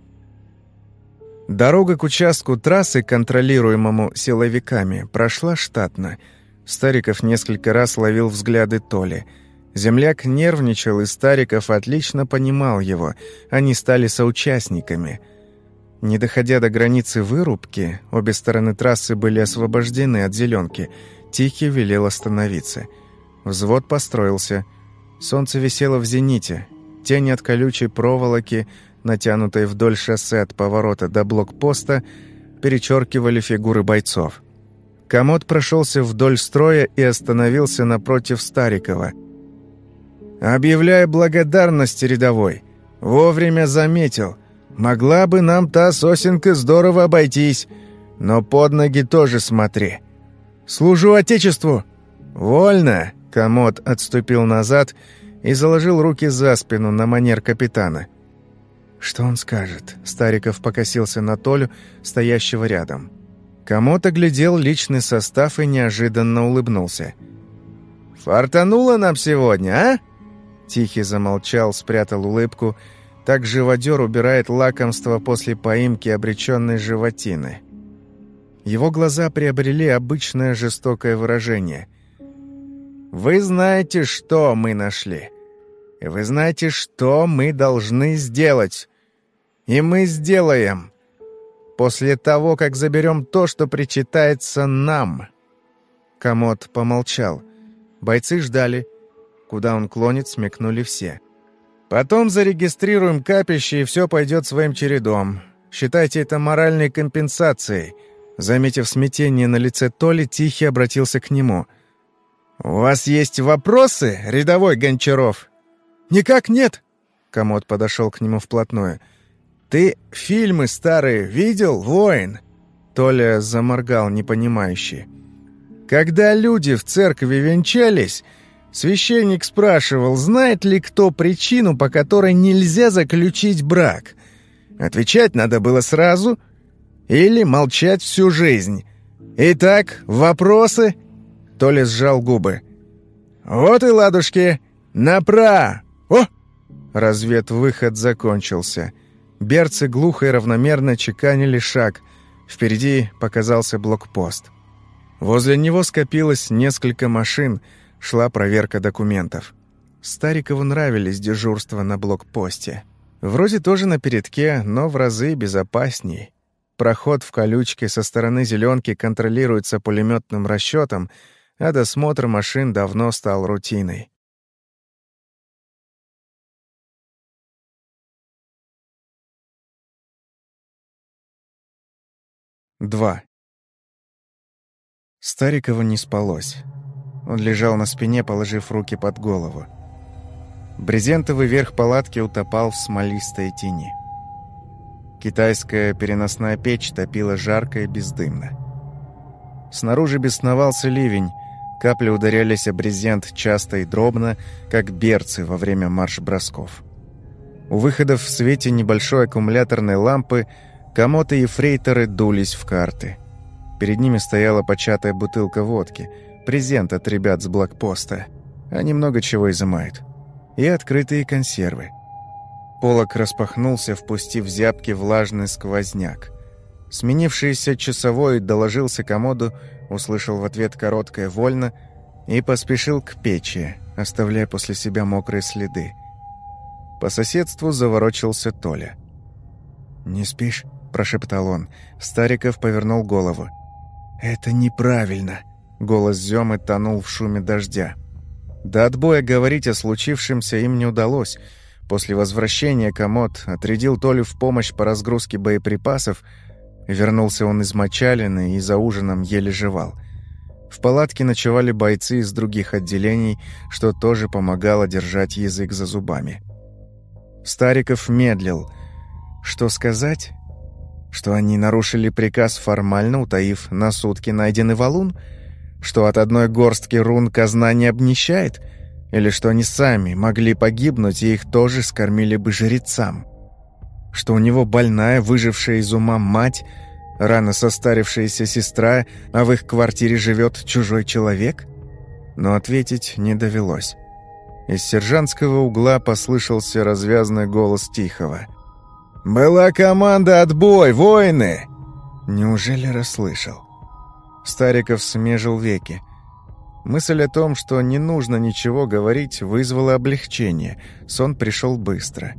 Дорога к участку трассы, контролируемому силовиками, прошла штатно. Стариков несколько раз ловил взгляды Толи. Земляк нервничал, и Стариков отлично понимал его. Они стали соучастниками. Не доходя до границы вырубки, обе стороны трассы были освобождены от зеленки. Тихий велел остановиться. Взвод построился. Солнце висело в зените. Тени от колючей проволоки – натянутой вдоль шоссе от поворота до блокпоста, перечеркивали фигуры бойцов. Комод прошелся вдоль строя и остановился напротив Старикова. «Объявляю благодарность рядовой. Вовремя заметил. Могла бы нам та сосенка здорово обойтись, но под ноги тоже смотри. Служу Отечеству!» «Вольно!» — Комод отступил назад и заложил руки за спину на манер капитана. «Что он скажет?» Стариков покосился на Толю, стоящего рядом. Комод глядел личный состав и неожиданно улыбнулся. «Фартануло нам сегодня, а?» Тихий замолчал, спрятал улыбку. Так живодер убирает лакомство после поимки обреченной животины. Его глаза приобрели обычное жестокое выражение. «Вы знаете, что мы нашли. Вы знаете, что мы должны сделать. И мы сделаем. После того, как заберем то, что причитается нам». Комод помолчал. Бойцы ждали. Куда он клонит, смекнули все. «Потом зарегистрируем капище, и все пойдет своим чередом. Считайте это моральной компенсацией». Заметив смятение на лице Толи, Тихий обратился к нему. «У вас есть вопросы, рядовой Гончаров?» «Никак нет!» Комод подошел к нему вплотную. «Ты фильмы старые видел, воин?» Толя заморгал непонимающе. «Когда люди в церкви венчались, священник спрашивал, знает ли кто причину, по которой нельзя заключить брак. Отвечать надо было сразу или молчать всю жизнь. Итак, вопросы?» Толя сжал губы. «Вот и ладушки! Напра! О!» Разведвыход закончился. Берцы глухо и равномерно чеканили шаг. Впереди показался блокпост. Возле него скопилось несколько машин, шла проверка документов. Старикову нравились дежурства на блокпосте. Вроде тоже на передке, но в разы безопасней. Проход в колючке со стороны зеленки контролируется пулеметным расчетом, а досмотр машин давно стал рутиной. 2. Старикову не спалось. Он лежал на спине, положив руки под голову. Брезентовый верх палатки утопал в смолистой тени. Китайская переносная печь топила жарко и бездымно. Снаружи бесновался ливень, капли ударялись о брезент часто и дробно, как берцы во время марш-бросков. У выходов в свете небольшой аккумуляторной лампы – Комоты и фрейторы дулись в карты. Перед ними стояла початая бутылка водки, презент от ребят с блокпоста. Они много чего изымают. И открытые консервы. Полок распахнулся, впустив зябкий влажный сквозняк. Сменившийся часовой доложился комоду, услышал в ответ короткое «вольно» и поспешил к печи, оставляя после себя мокрые следы. По соседству заворочился Толя. «Не спишь?» – прошептал он. Стариков повернул голову. «Это неправильно!» – голос Зёмы тонул в шуме дождя. До отбоя говорить о случившемся им не удалось. После возвращения комод отрядил Толю в помощь по разгрузке боеприпасов. Вернулся он измочаленный и за ужином еле жевал. В палатке ночевали бойцы из других отделений, что тоже помогало держать язык за зубами. Стариков медлил. Что сказать? Что они нарушили приказ формально, утаив на сутки найденный валун? Что от одной горстки рун казна не обнищает? Или что они сами могли погибнуть, и их тоже скормили бы жрецам? Что у него больная, выжившая из ума мать, рано состарившаяся сестра, а в их квартире живет чужой человек? Но ответить не довелось. Из сержантского угла послышался развязный голос Тихого. «Была команда «Отбой! Воины!» Неужели расслышал? Стариков смежил веки. Мысль о том, что не нужно ничего говорить, вызвала облегчение. Сон пришел быстро.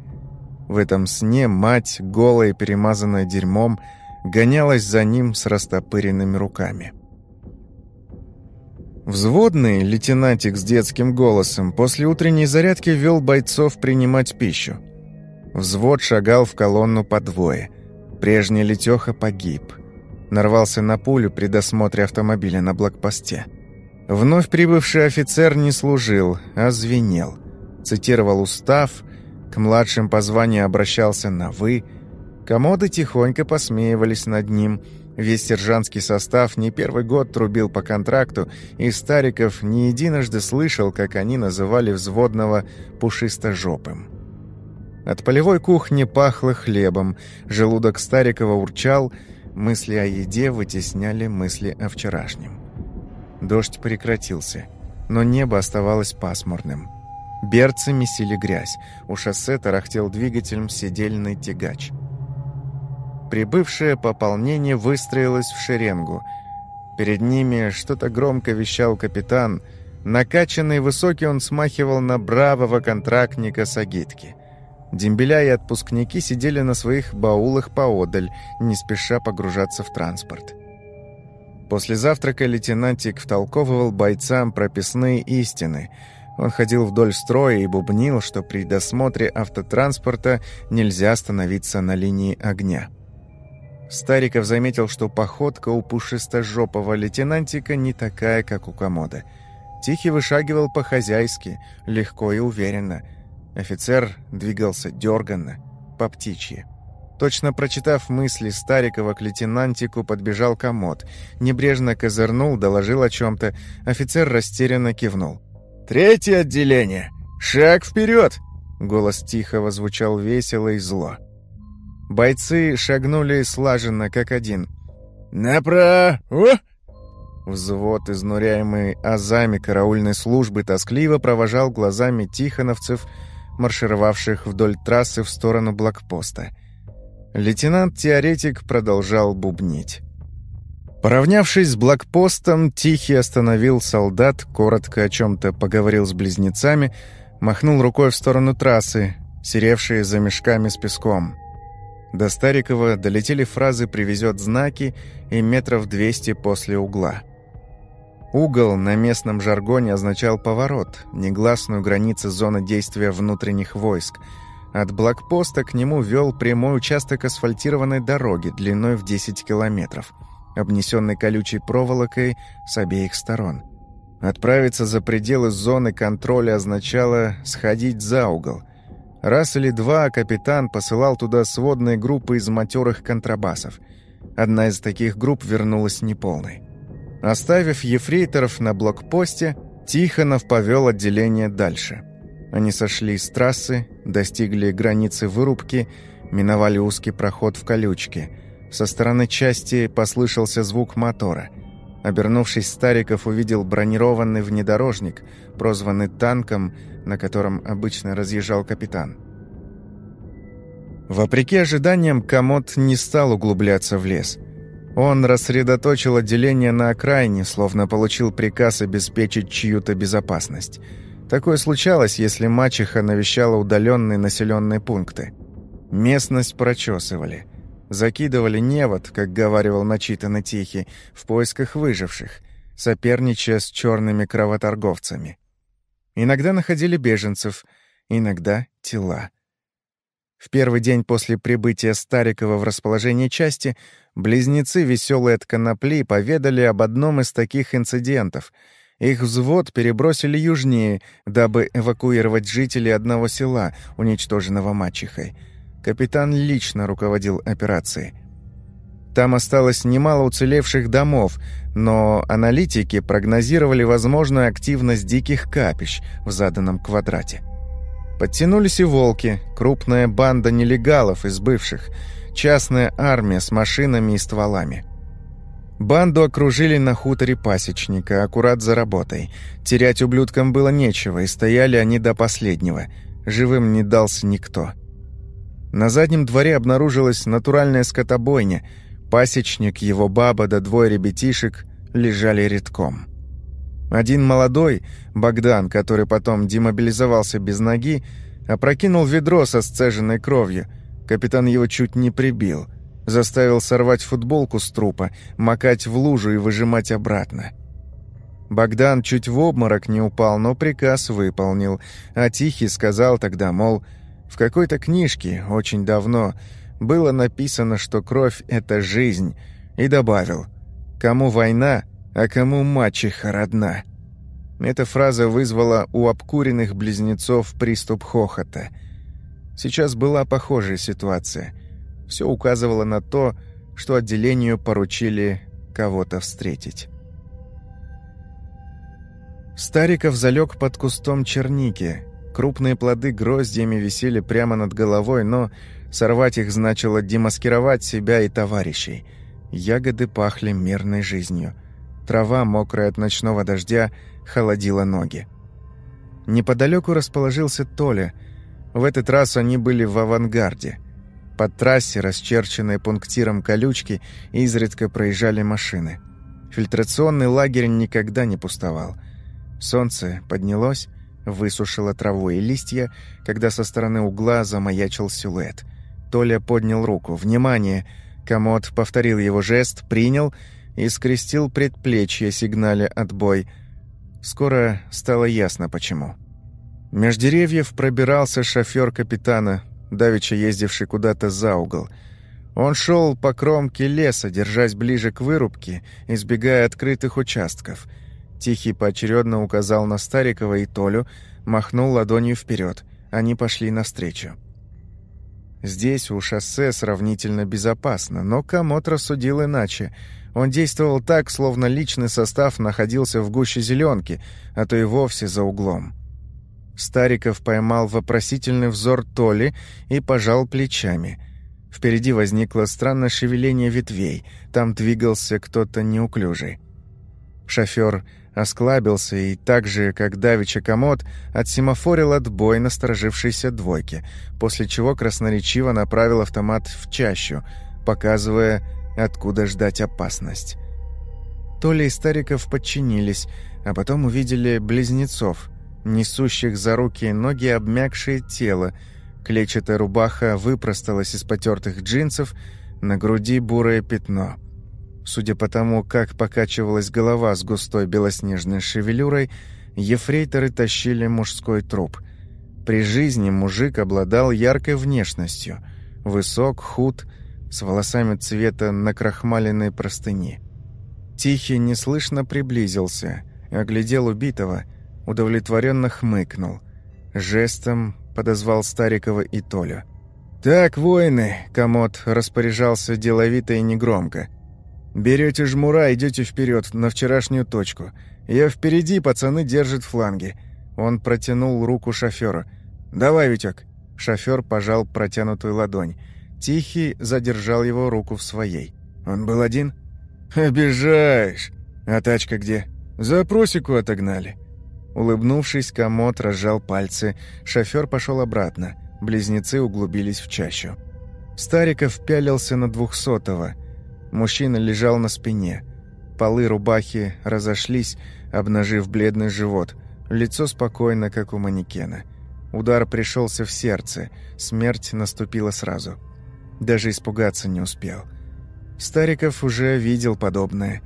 В этом сне мать, голая и перемазанная дерьмом, гонялась за ним с растопыренными руками. Взводный, лейтенантик с детским голосом, после утренней зарядки вел бойцов принимать пищу. Взвод шагал в колонну по двое. Прежний Летеха погиб. Нарвался на пулю при досмотре автомобиля на блокпосте. Вновь прибывший офицер не служил, а звенел. Цитировал устав, к младшим по званию обращался на «вы». Комоды тихонько посмеивались над ним – Весь сержантский состав не первый год трубил по контракту, и Стариков не единожды слышал, как они называли взводного «пушистожопым». От полевой кухни пахло хлебом, желудок Старикова урчал, мысли о еде вытесняли мысли о вчерашнем. Дождь прекратился, но небо оставалось пасмурным. Берцы месили грязь, у шоссе тарахтел двигателем сидельный тягач – Прибывшее пополнение выстроилось в шеренгу. Перед ними что-то громко вещал капитан. Накачанный высокий он смахивал на бравого контрактника с. Дембеля и отпускники сидели на своих баулах поодаль, не спеша погружаться в транспорт. После завтрака лейтенантик втолковывал бойцам прописные истины. Он ходил вдоль строя и бубнил, что при досмотре автотранспорта нельзя становиться на линии огня. Стариков заметил, что походка у пушистожопого лейтенантика не такая, как у комода. Тихий вышагивал по-хозяйски, легко и уверенно. Офицер двигался дерганно, по птичьи. Точно прочитав мысли Старикова, к лейтенантику подбежал комод. Небрежно козырнул, доложил о чем-то. Офицер растерянно кивнул. «Третье отделение! Шаг вперед!» Голос Тихого звучал весело и зло. Бойцы шагнули слаженно, как один. «Направо!» Взвод, изнуряемый азами караульной службы, тоскливо провожал глазами тихоновцев, маршировавших вдоль трассы в сторону блокпоста. Лейтенант-теоретик продолжал бубнить. Поравнявшись с блокпостом, Тихий остановил солдат, коротко о чем-то поговорил с близнецами, махнул рукой в сторону трассы, серевшие за мешками с песком. До Старикова долетели фразы «привезет знаки» и метров 200 после угла. Угол на местном жаргоне означал поворот, негласную границу зоны действия внутренних войск. От блокпоста к нему вел прямой участок асфальтированной дороги длиной в 10 километров, обнесенный колючей проволокой с обеих сторон. Отправиться за пределы зоны контроля означало сходить за угол – Раз или два капитан посылал туда сводные группы из матерых контрабасов. Одна из таких групп вернулась неполной. Оставив ефрейторов на блокпосте, Тихонов повел отделение дальше. Они сошли с трассы, достигли границы вырубки, миновали узкий проход в колючке. Со стороны части послышался звук мотора. Обернувшись, Стариков увидел бронированный внедорожник, прозванный танком, на котором обычно разъезжал капитан. Вопреки ожиданиям, Комод не стал углубляться в лес. Он рассредоточил отделение на окраине, словно получил приказ обеспечить чью-то безопасность. Такое случалось, если мачеха навещала удаленные населенные пункты. Местность прочесывали. Закидывали невод, как говаривал начитанный Тихий, в поисках выживших, соперничая с черными кровоторговцами. Иногда находили беженцев, иногда тела. В первый день после прибытия Старикова в расположение части близнецы, веселые от конопли, поведали об одном из таких инцидентов. Их взвод перебросили южнее, дабы эвакуировать жителей одного села, уничтоженного мачехой. Капитан лично руководил операцией. Там осталось немало уцелевших домов, но аналитики прогнозировали возможную активность диких капищ в заданном квадрате. Подтянулись и волки, крупная банда нелегалов из бывших, частная армия с машинами и стволами. Банду окружили на хуторе пасечника, аккурат за работой. Терять ублюдкам было нечего, и стояли они до последнего. Живым не дался никто. На заднем дворе обнаружилась натуральная скотобойня. Пасечник, его баба да двое ребятишек лежали редком. Один молодой, Богдан, который потом демобилизовался без ноги, опрокинул ведро со сцеженной кровью. Капитан его чуть не прибил. Заставил сорвать футболку с трупа, макать в лужу и выжимать обратно. Богдан чуть в обморок не упал, но приказ выполнил, а Тихий сказал тогда, мол, в какой-то книжке, очень давно, было написано, что кровь — это жизнь, и добавил, кому война, а кому мачеха родна. Эта фраза вызвала у обкуренных близнецов приступ хохота. Сейчас была похожая ситуация. Все указывало на то, что отделению поручили кого-то встретить. Стариков залег под кустом черники. Крупные плоды гроздьями висели прямо над головой, но сорвать их значило демаскировать себя и товарищей. Ягоды пахли мирной жизнью. Трава, мокрая от ночного дождя, холодила ноги. Неподалеку расположился Толя. В этот раз они были в авангарде. По трассе, расчерченной пунктиром колючки, изредка проезжали машины. Фильтрационный лагерь никогда не пустовал. Солнце поднялось, высушило траву и листья, когда со стороны угла замаячил силуэт. Толя поднял руку. «Внимание!» Комод повторил его жест, принял и скрестил предплечье, сигналя «отбой». Скоро стало ясно, почему. Меж деревьев пробирался шофер капитана, давеча ездивший куда-то за угол. Он шел по кромке леса, держась ближе к вырубке, избегая открытых участков. Тихий поочередно указал на Старикова и Толю, махнул ладонью вперед. Они пошли навстречу. Здесь у шоссе сравнительно безопасно, но Комод рассудил иначе — он действовал так, словно личный состав находился в гуще зеленки, а то и вовсе за углом. Стариков поймал вопросительный взор Толи и пожал плечами. Впереди возникло странное шевеление ветвей, там двигался кто-то неуклюжий. Шофер осклабился и так же, как давеча комод, отсемафорил отбой насторожившейся двойки, после чего красноречиво направил автомат в чащу, показывая откуда ждать опасность. Толя и Стариков подчинились, а потом увидели близнецов, несущих за руки и ноги обмякшее тело. Клетчатая рубаха выпросталась из потертых джинсов, на груди бурое пятно. Судя по тому, как покачивалась голова с густой белоснежной шевелюрой, ефрейторы тащили мужской труп. При жизни мужик обладал яркой внешностью. Высок, худ, с волосами цвета накрахмаленной простыни. Тихий неслышно приблизился, оглядел убитого, удовлетворенно хмыкнул. Жестом подозвал Старикова и Толю. «Так, воины!» — комод распоряжался деловито и негромко. «Берете жмура, идете вперед на вчерашнюю точку. Я впереди, пацаны держат фланги». Он протянул руку шоферу. «Давай, Витек». Шофер пожал протянутую ладонь. Тихий задержал его руку в своей. «Он был один?» «Обижаешь!» «А тачка где?» «За просеку отогнали». Улыбнувшись, комод разжал пальцы. Шофер пошел обратно. Близнецы углубились в чащу. Стариков пялился на двухсотого. Мужчина лежал на спине. Полы рубахи разошлись, обнажив бледный живот. Лицо спокойно, как у манекена. Удар пришелся в сердце. Смерть наступила сразу. Даже испугаться не успел. Стариков уже видел подобное.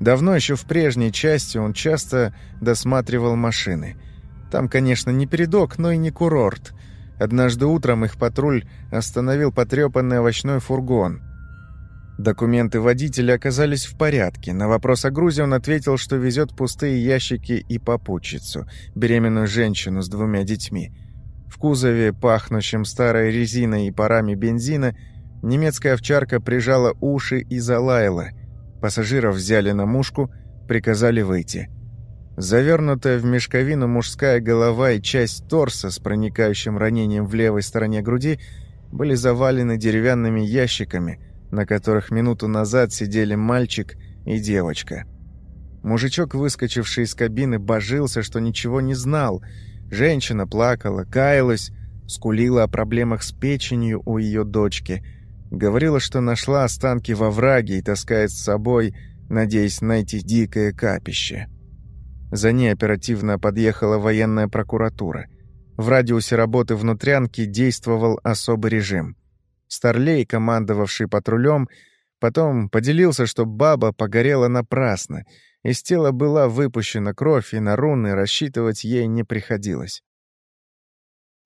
Давно еще в прежней части он часто досматривал машины. Там, конечно, не передок, но и не курорт. Однажды утром их патруль остановил потрепанный овощной фургон. Документы водителя оказались в порядке. На вопрос о грузе он ответил, что везет пустые ящики и попутчицу, беременную женщину с двумя детьми. В кузове, пахнущем старой резиной и парами бензина, немецкая овчарка прижала уши и залаяла. Пассажиров взяли на мушку, приказали выйти. Завернутая в мешковину мужская голова и часть торса с проникающим ранением в левой стороне груди были завалены деревянными ящиками, на которых минуту назад сидели мальчик и девочка. Мужичок, выскочивший из кабины, божился, что ничего не знал. Женщина плакала, каялась, скулила о проблемах с печенью у ее дочки. Говорила, что нашла останки во враге и таскает с собой, надеясь найти дикое капище. За ней оперативно подъехала военная прокуратура. В радиусе работы внутрянки действовал особый режим. Старлей, командовавший патрулем, потом поделился, что баба погорела напрасно. Из тела была выпущена кровь, и на руны рассчитывать ей не приходилось.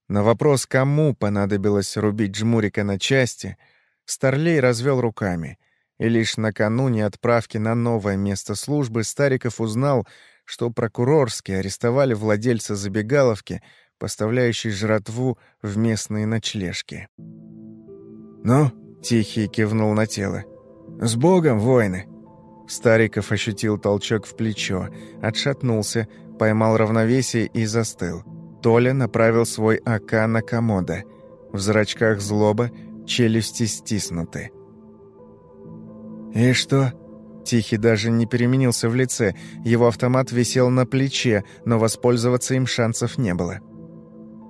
На вопрос, кому понадобилось рубить жмурика на части, Старлей развел руками. И лишь накануне отправки на новое место службы Стариков узнал, что прокурорские арестовали владельца забегаловки, поставляющей жратву в местные ночлежки. «Ну?» — Тихий кивнул на тело. «С Богом, воины!» Стариков ощутил толчок в плечо, отшатнулся, поймал равновесие и застыл. Толя направил свой АК на комода. В зрачках злоба, челюсти стиснуты. «И что?» Тихий даже не переменился в лице. Его автомат висел на плече, но воспользоваться им шансов не было.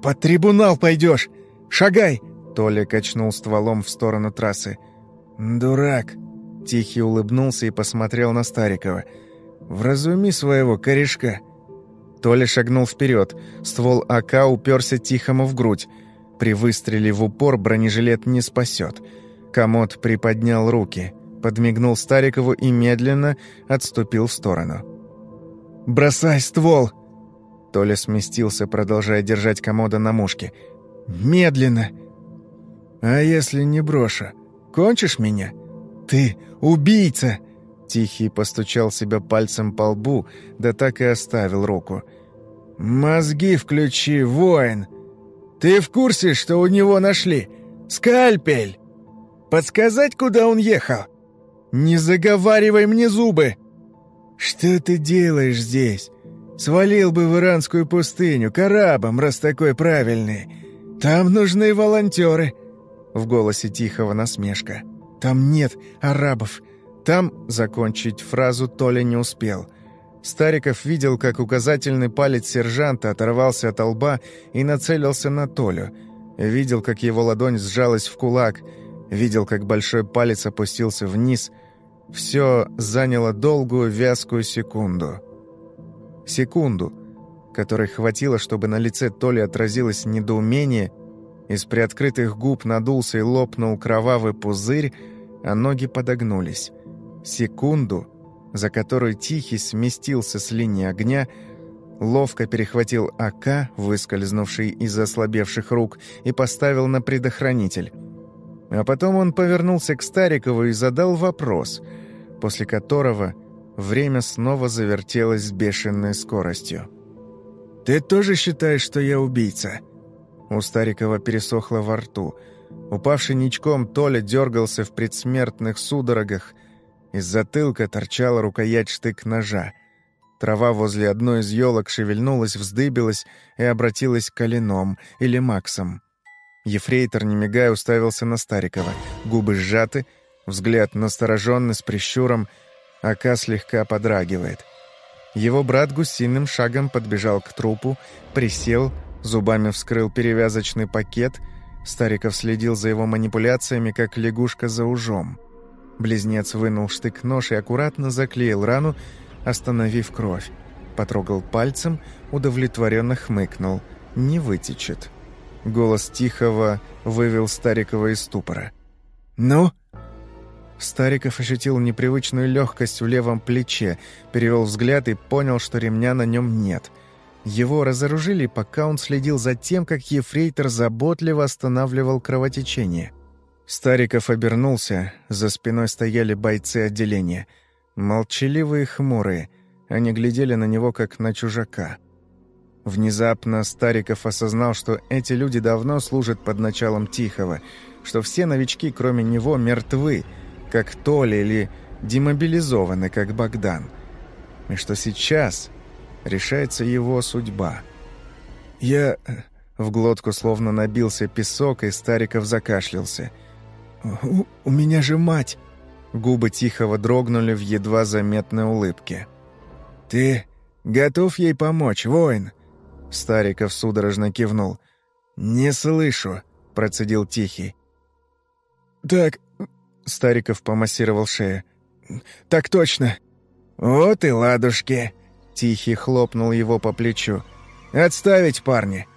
«Под трибунал пойдешь! Шагай!» Толя качнул стволом в сторону трассы. «Дурак!» Тихий улыбнулся и посмотрел на Старикова. «Вразуми своего корешка!» Толя шагнул вперед. Ствол АК уперся Тихому в грудь. При выстреле в упор бронежилет не спасет. Комод приподнял руки подмигнул Старикову и медленно отступил в сторону. «Бросай ствол!» Толя сместился, продолжая держать комода на мушке. «Медленно!» «А если не брошу? Кончишь меня?» «Ты убийца!» Тихий постучал себя пальцем по лбу, да так и оставил руку. «Мозги включи, воин! Ты в курсе, что у него нашли? Скальпель! Подсказать, куда он ехал?» «Не заговаривай мне зубы!» «Что ты делаешь здесь? Свалил бы в иранскую пустыню, к арабам, раз такой правильный. Там нужны волонтеры!» В голосе Тихого насмешка. «Там нет арабов. Там...» Закончить фразу Толя не успел. Стариков видел, как указательный палец сержанта оторвался от лба и нацелился на Толю. Видел, как его ладонь сжалась в кулак — видел, как большой палец опустился вниз. Все заняло долгую вязкую секунду. Секунду, которой хватило, чтобы на лице Толи отразилось недоумение, из приоткрытых губ надулся и лопнул кровавый пузырь, а ноги подогнулись. Секунду, за которую Тихий сместился с линии огня, ловко перехватил АК, выскользнувший из ослабевших рук, и поставил на предохранитель. А потом он повернулся к Старикову и задал вопрос, после которого время снова завертелось с бешеной скоростью. «Ты тоже считаешь, что я убийца?» У Старикова пересохло во рту. Упавший ничком Толя дергался в предсмертных судорогах. Из затылка торчала рукоять штык-ножа. Трава возле одной из елок шевельнулась, вздыбилась и обратилась коленом или максом. Ефрейтор, не мигая, уставился на Старикова. Губы сжаты, взгляд настороженный, с прищуром. Ака слегка подрагивает. Его брат гусиным шагом подбежал к трупу, присел, зубами вскрыл перевязочный пакет. Стариков следил за его манипуляциями, как лягушка за ужом. Близнец вынул штык-нож и аккуратно заклеил рану, остановив кровь. Потрогал пальцем, удовлетворенно хмыкнул. «Не вытечет». Голос Тихого вывел Старикова из ступора. «Ну?» Стариков ощутил непривычную легкость в левом плече, перевел взгляд и понял, что ремня на нем нет. Его разоружили, пока он следил за тем, как ефрейтор заботливо останавливал кровотечение. Стариков обернулся, за спиной стояли бойцы отделения. Молчаливые хмурые, они глядели на него, как на чужака. Внезапно Стариков осознал, что эти люди давно служат под началом Тихого, что все новички, кроме него, мертвы — как Толя или демобилизованы, как Богдан. И что сейчас решается его судьба. Я... В глотку словно набился песок, и Стариков закашлялся. «У, у меня же мать!» Губы Тихого дрогнули в едва заметной улыбке. «Ты готов ей помочь, воин?» Стариков судорожно кивнул. «Не слышу», — процедил Тихий. «Так, Стариков помассировал шею. «Так точно!» «Вот и ладушки!» Тихий хлопнул его по плечу. «Отставить, парни!»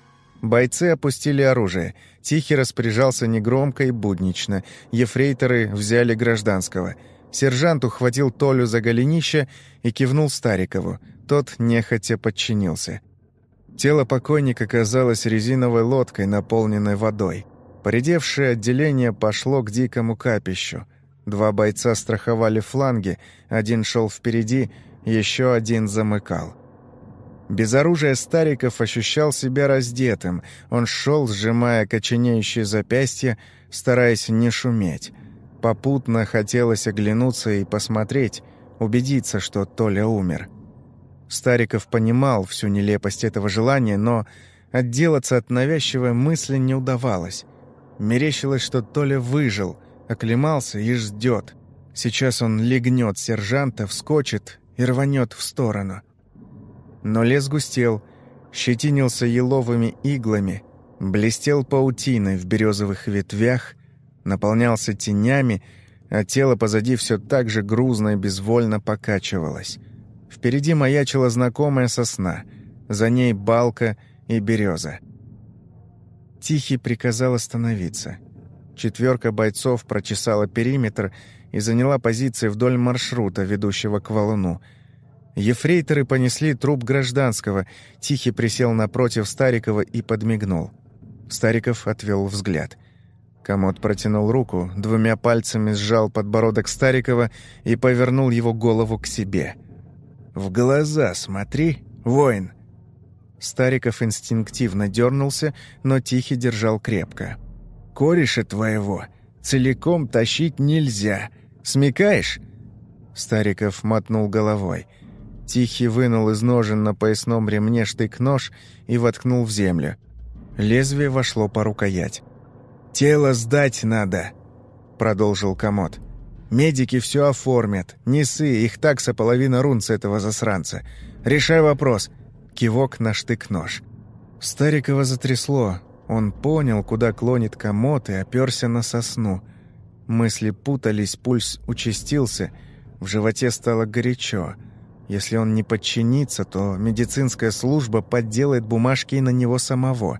Бойцы опустили оружие. Тихий распоряжался негромко и буднично. Ефрейторы взяли гражданского. Сержант ухватил Толю за голенище и кивнул Старикову. Тот нехотя подчинился. Тело покойника казалось резиновой лодкой, наполненной водой. Поредевшее отделение пошло к дикому капищу. Два бойца страховали фланги, один шел впереди, еще один замыкал. Без оружия Стариков ощущал себя раздетым. Он шел, сжимая коченеющие запястья, стараясь не шуметь. Попутно хотелось оглянуться и посмотреть, убедиться, что Толя умер. Стариков понимал всю нелепость этого желания, но отделаться от навязчивой мысли не удавалось. Мерещилось, что Толя выжил, оклемался и ждет. Сейчас он легнет сержанта, вскочит и рванет в сторону. Но лес густел, щетинился еловыми иглами, блестел паутиной в березовых ветвях, наполнялся тенями, а тело позади все так же грузно и безвольно покачивалось. Впереди маячила знакомая сосна, за ней балка и береза. Тихий приказал остановиться. Четверка бойцов прочесала периметр и заняла позиции вдоль маршрута, ведущего к валуну. Ефрейторы понесли труп гражданского. Тихий присел напротив Старикова и подмигнул. Стариков отвел взгляд. Комод протянул руку, двумя пальцами сжал подбородок Старикова и повернул его голову к себе. «В глаза смотри, воин!» Стариков инстинктивно дернулся, но Тихий держал крепко. «Кореша твоего целиком тащить нельзя. Смекаешь?» Стариков мотнул головой. Тихий вынул из ножен на поясном ремне штык-нож и воткнул в землю. Лезвие вошло по рукоять. «Тело сдать надо», — продолжил комод. «Медики все оформят. Несы, их такса половина рун с этого засранца. Решай вопрос. Кивок на штык-нож. Старикова затрясло. Он понял, куда клонит комод и оперся на сосну. Мысли путались, пульс участился. В животе стало горячо. Если он не подчинится, то медицинская служба подделает бумажки и на него самого,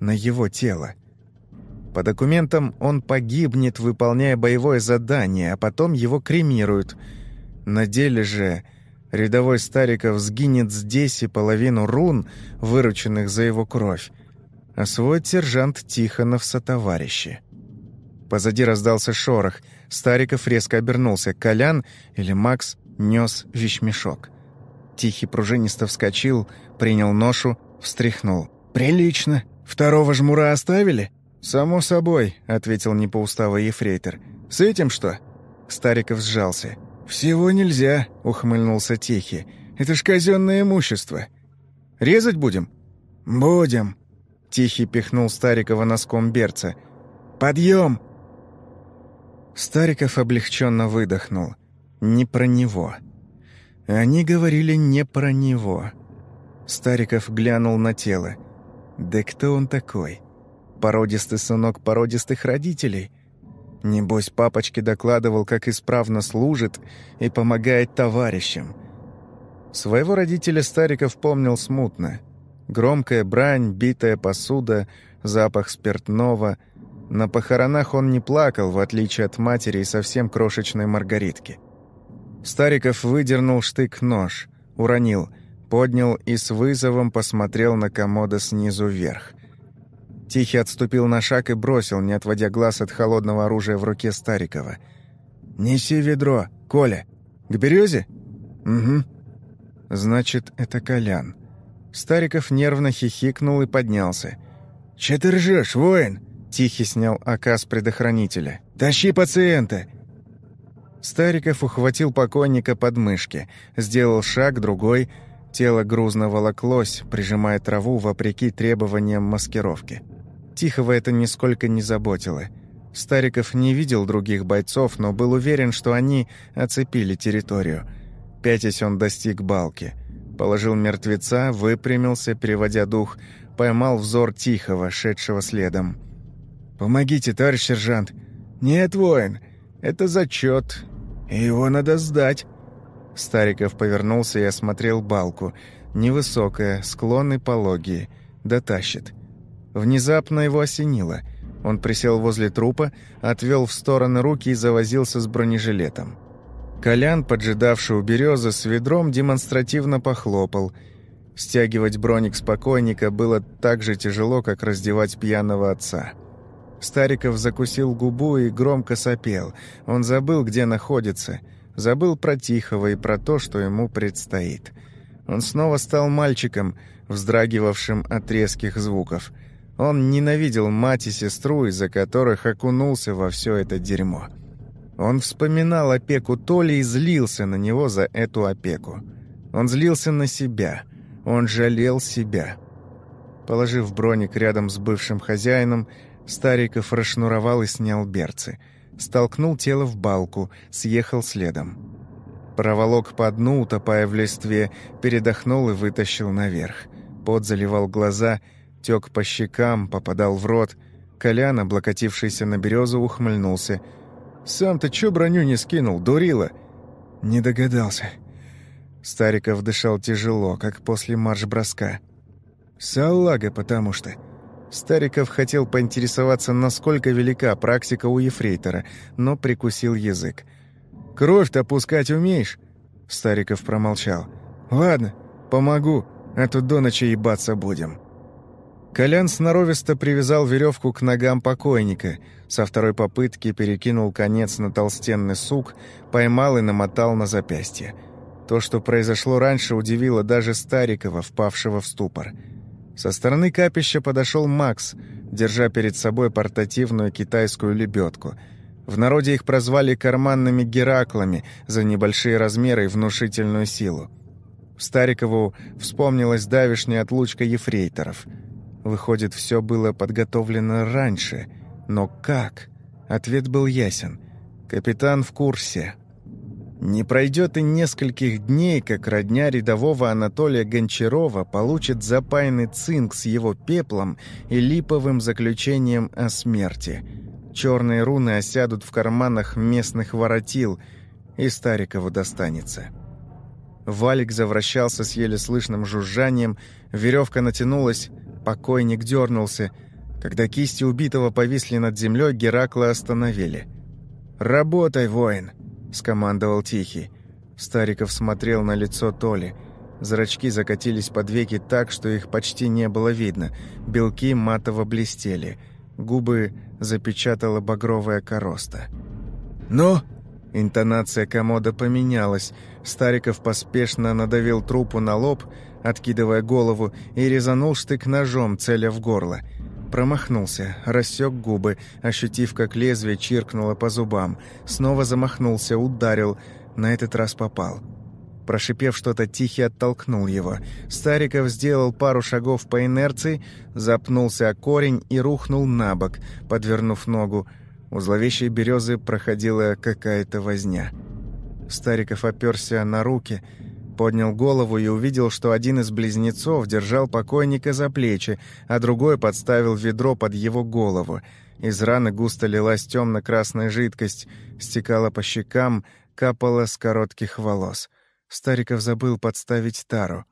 на его тело. По документам он погибнет, выполняя боевое задание, а потом его кремируют. На деле же Рядовой Стариков сгинет здесь и половину рун, вырученных за его кровь, а сержант Тихонов сотоварищи. Позади раздался шорох. Стариков резко обернулся. Колян или Макс нес вещмешок. Тихий пружинисто вскочил, принял ношу, встряхнул. «Прилично. Второго жмура оставили?» «Само собой», — ответил не по уставу ефрейтор. «С этим что?» Стариков сжался. «Всего нельзя», — ухмыльнулся Тихий. «Это ж казенное имущество. Резать будем?» «Будем», — Тихий пихнул Старикова носком берца. «Подъем!» Стариков облегченно выдохнул. Не про него. Они говорили не про него. Стариков глянул на тело. Да кто он такой? Породистый сынок породистых родителей? Небось, папочке докладывал, как исправно служит и помогает товарищам. Своего родителя Стариков помнил смутно. Громкая брань, битая посуда, запах спиртного. На похоронах он не плакал, в отличие от матери и совсем крошечной Маргаритки. Стариков выдернул штык-нож, уронил, поднял и с вызовом посмотрел на комода снизу вверх. Тихий отступил на шаг и бросил, не отводя глаз от холодного оружия в руке Старикова. «Неси ведро, Коля. К березе?» «Угу». «Значит, это Колян». Стариков нервно хихикнул и поднялся. «Че ты ржешь, воин?» Тихий снял АК с предохранителя. «Тащи пациента!» Стариков ухватил покойника под мышки, сделал шаг, другой. Тело грузно волоклось, прижимая траву вопреки требованиям маскировки. Тихого это нисколько не заботило. Стариков не видел других бойцов, но был уверен, что они оцепили территорию. Пятясь он достиг балки. Положил мертвеца, выпрямился, переводя дух, поймал взор Тихого, шедшего следом. «Помогите, товарищ сержант!» «Нет, воин, это зачет, и его надо сдать!» Стариков повернулся и осмотрел балку. Невысокая, склоны пологие. Дотащит. Внезапно его осенило. Он присел возле трупа, отвел в стороны руки и завозился с бронежилетом. Колян, поджидавший у березы, с ведром демонстративно похлопал. Стягивать броник спокойника было так же тяжело, как раздевать пьяного отца. Стариков закусил губу и громко сопел. Он забыл, где находится. Забыл про Тихого и про то, что ему предстоит. Он снова стал мальчиком, вздрагивавшим от резких звуков – он ненавидел мать и сестру, из-за которых окунулся во все это дерьмо. Он вспоминал опеку Толи и злился на него за эту опеку. Он злился на себя. Он жалел себя. Положив броник рядом с бывшим хозяином, Стариков расшнуровал и снял берцы. Столкнул тело в балку, съехал следом. Проволок по дну, утопая в листве, передохнул и вытащил наверх. Пот заливал глаза — тек по щекам, попадал в рот. Колян, облокотившийся на березу, ухмыльнулся. «Сам-то чё броню не скинул, дурила?» «Не догадался». Стариков дышал тяжело, как после марш-броска. «Салага, потому что...» Стариков хотел поинтересоваться, насколько велика практика у ефрейтора, но прикусил язык. «Кровь-то пускать умеешь?» Стариков промолчал. «Ладно, помогу, а то до ночи ебаться будем». Колян сноровисто привязал веревку к ногам покойника, со второй попытки перекинул конец на толстенный сук, поймал и намотал на запястье. То, что произошло раньше, удивило даже Старикова, впавшего в ступор. Со стороны капища подошел Макс, держа перед собой портативную китайскую лебедку. В народе их прозвали карманными Гераклами за небольшие размеры и внушительную силу. Старикову вспомнилась давишняя отлучка ефрейторов — Выходит, все было подготовлено раньше. Но как? Ответ был ясен. Капитан в курсе. Не пройдет и нескольких дней, как родня рядового Анатолия Гончарова получит запаянный цинк с его пеплом и липовым заключением о смерти. Черные руны осядут в карманах местных воротил, и Старикову достанется. Валик завращался с еле слышным жужжанием, веревка натянулась, Покойник дернулся. Когда кисти убитого повисли над землей, Геракла остановили. «Работай, воин!» — скомандовал Тихий. Стариков смотрел на лицо Толи. Зрачки закатились под веки так, что их почти не было видно. Белки матово блестели. Губы запечатала багровая короста. «Ну?» Интонация комода поменялась. Стариков поспешно надавил трупу на лоб, откидывая голову, и резанул штык ножом, целя в горло. Промахнулся, рассек губы, ощутив, как лезвие чиркнуло по зубам. Снова замахнулся, ударил, на этот раз попал. Прошипев что-то, Тихий оттолкнул его. Стариков сделал пару шагов по инерции, запнулся о корень и рухнул на бок, подвернув ногу. У зловещей березы проходила какая-то возня. Стариков оперся на руки, поднял голову и увидел, что один из близнецов держал покойника за плечи, а другой подставил ведро под его голову. Из раны густо лилась темно-красная жидкость, стекала по щекам, капала с коротких волос. Стариков забыл подставить тару.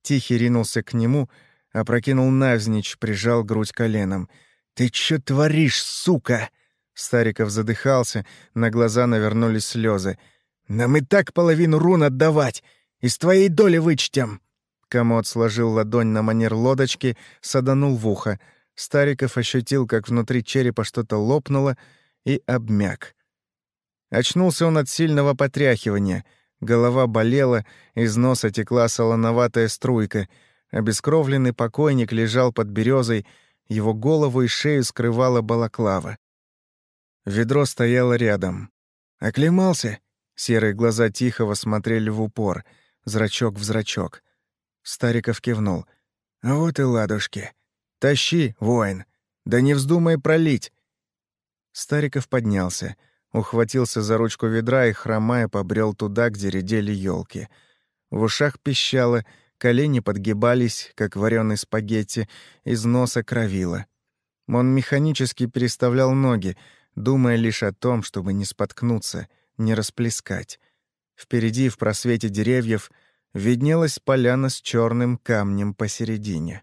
Тихий ринулся к нему, опрокинул навзничь, прижал грудь коленом. «Ты чё творишь, сука?» Стариков задыхался, на глаза навернулись слезы. «Нам и так половину рун отдавать! Из твоей доли вычтем!» Комод сложил ладонь на манер лодочки, саданул в ухо. Стариков ощутил, как внутри черепа что-то лопнуло, и обмяк. Очнулся он от сильного потряхивания. Голова болела, из носа текла солоноватая струйка. Обескровленный покойник лежал под березой, его голову и шею скрывала балаклава. Ведро стояло рядом. «Оклемался?» Серые глаза Тихого смотрели в упор, зрачок в зрачок. Стариков кивнул. «А вот и ладушки. Тащи, воин. Да не вздумай пролить!» Стариков поднялся, ухватился за ручку ведра и, хромая, побрел туда, где редели елки. В ушах пищало, колени подгибались, как вареный спагетти, из носа кровило. Он механически переставлял ноги, думая лишь о том, чтобы не споткнуться, не расплескать. Впереди, в просвете деревьев, виднелась поляна с черным камнем посередине.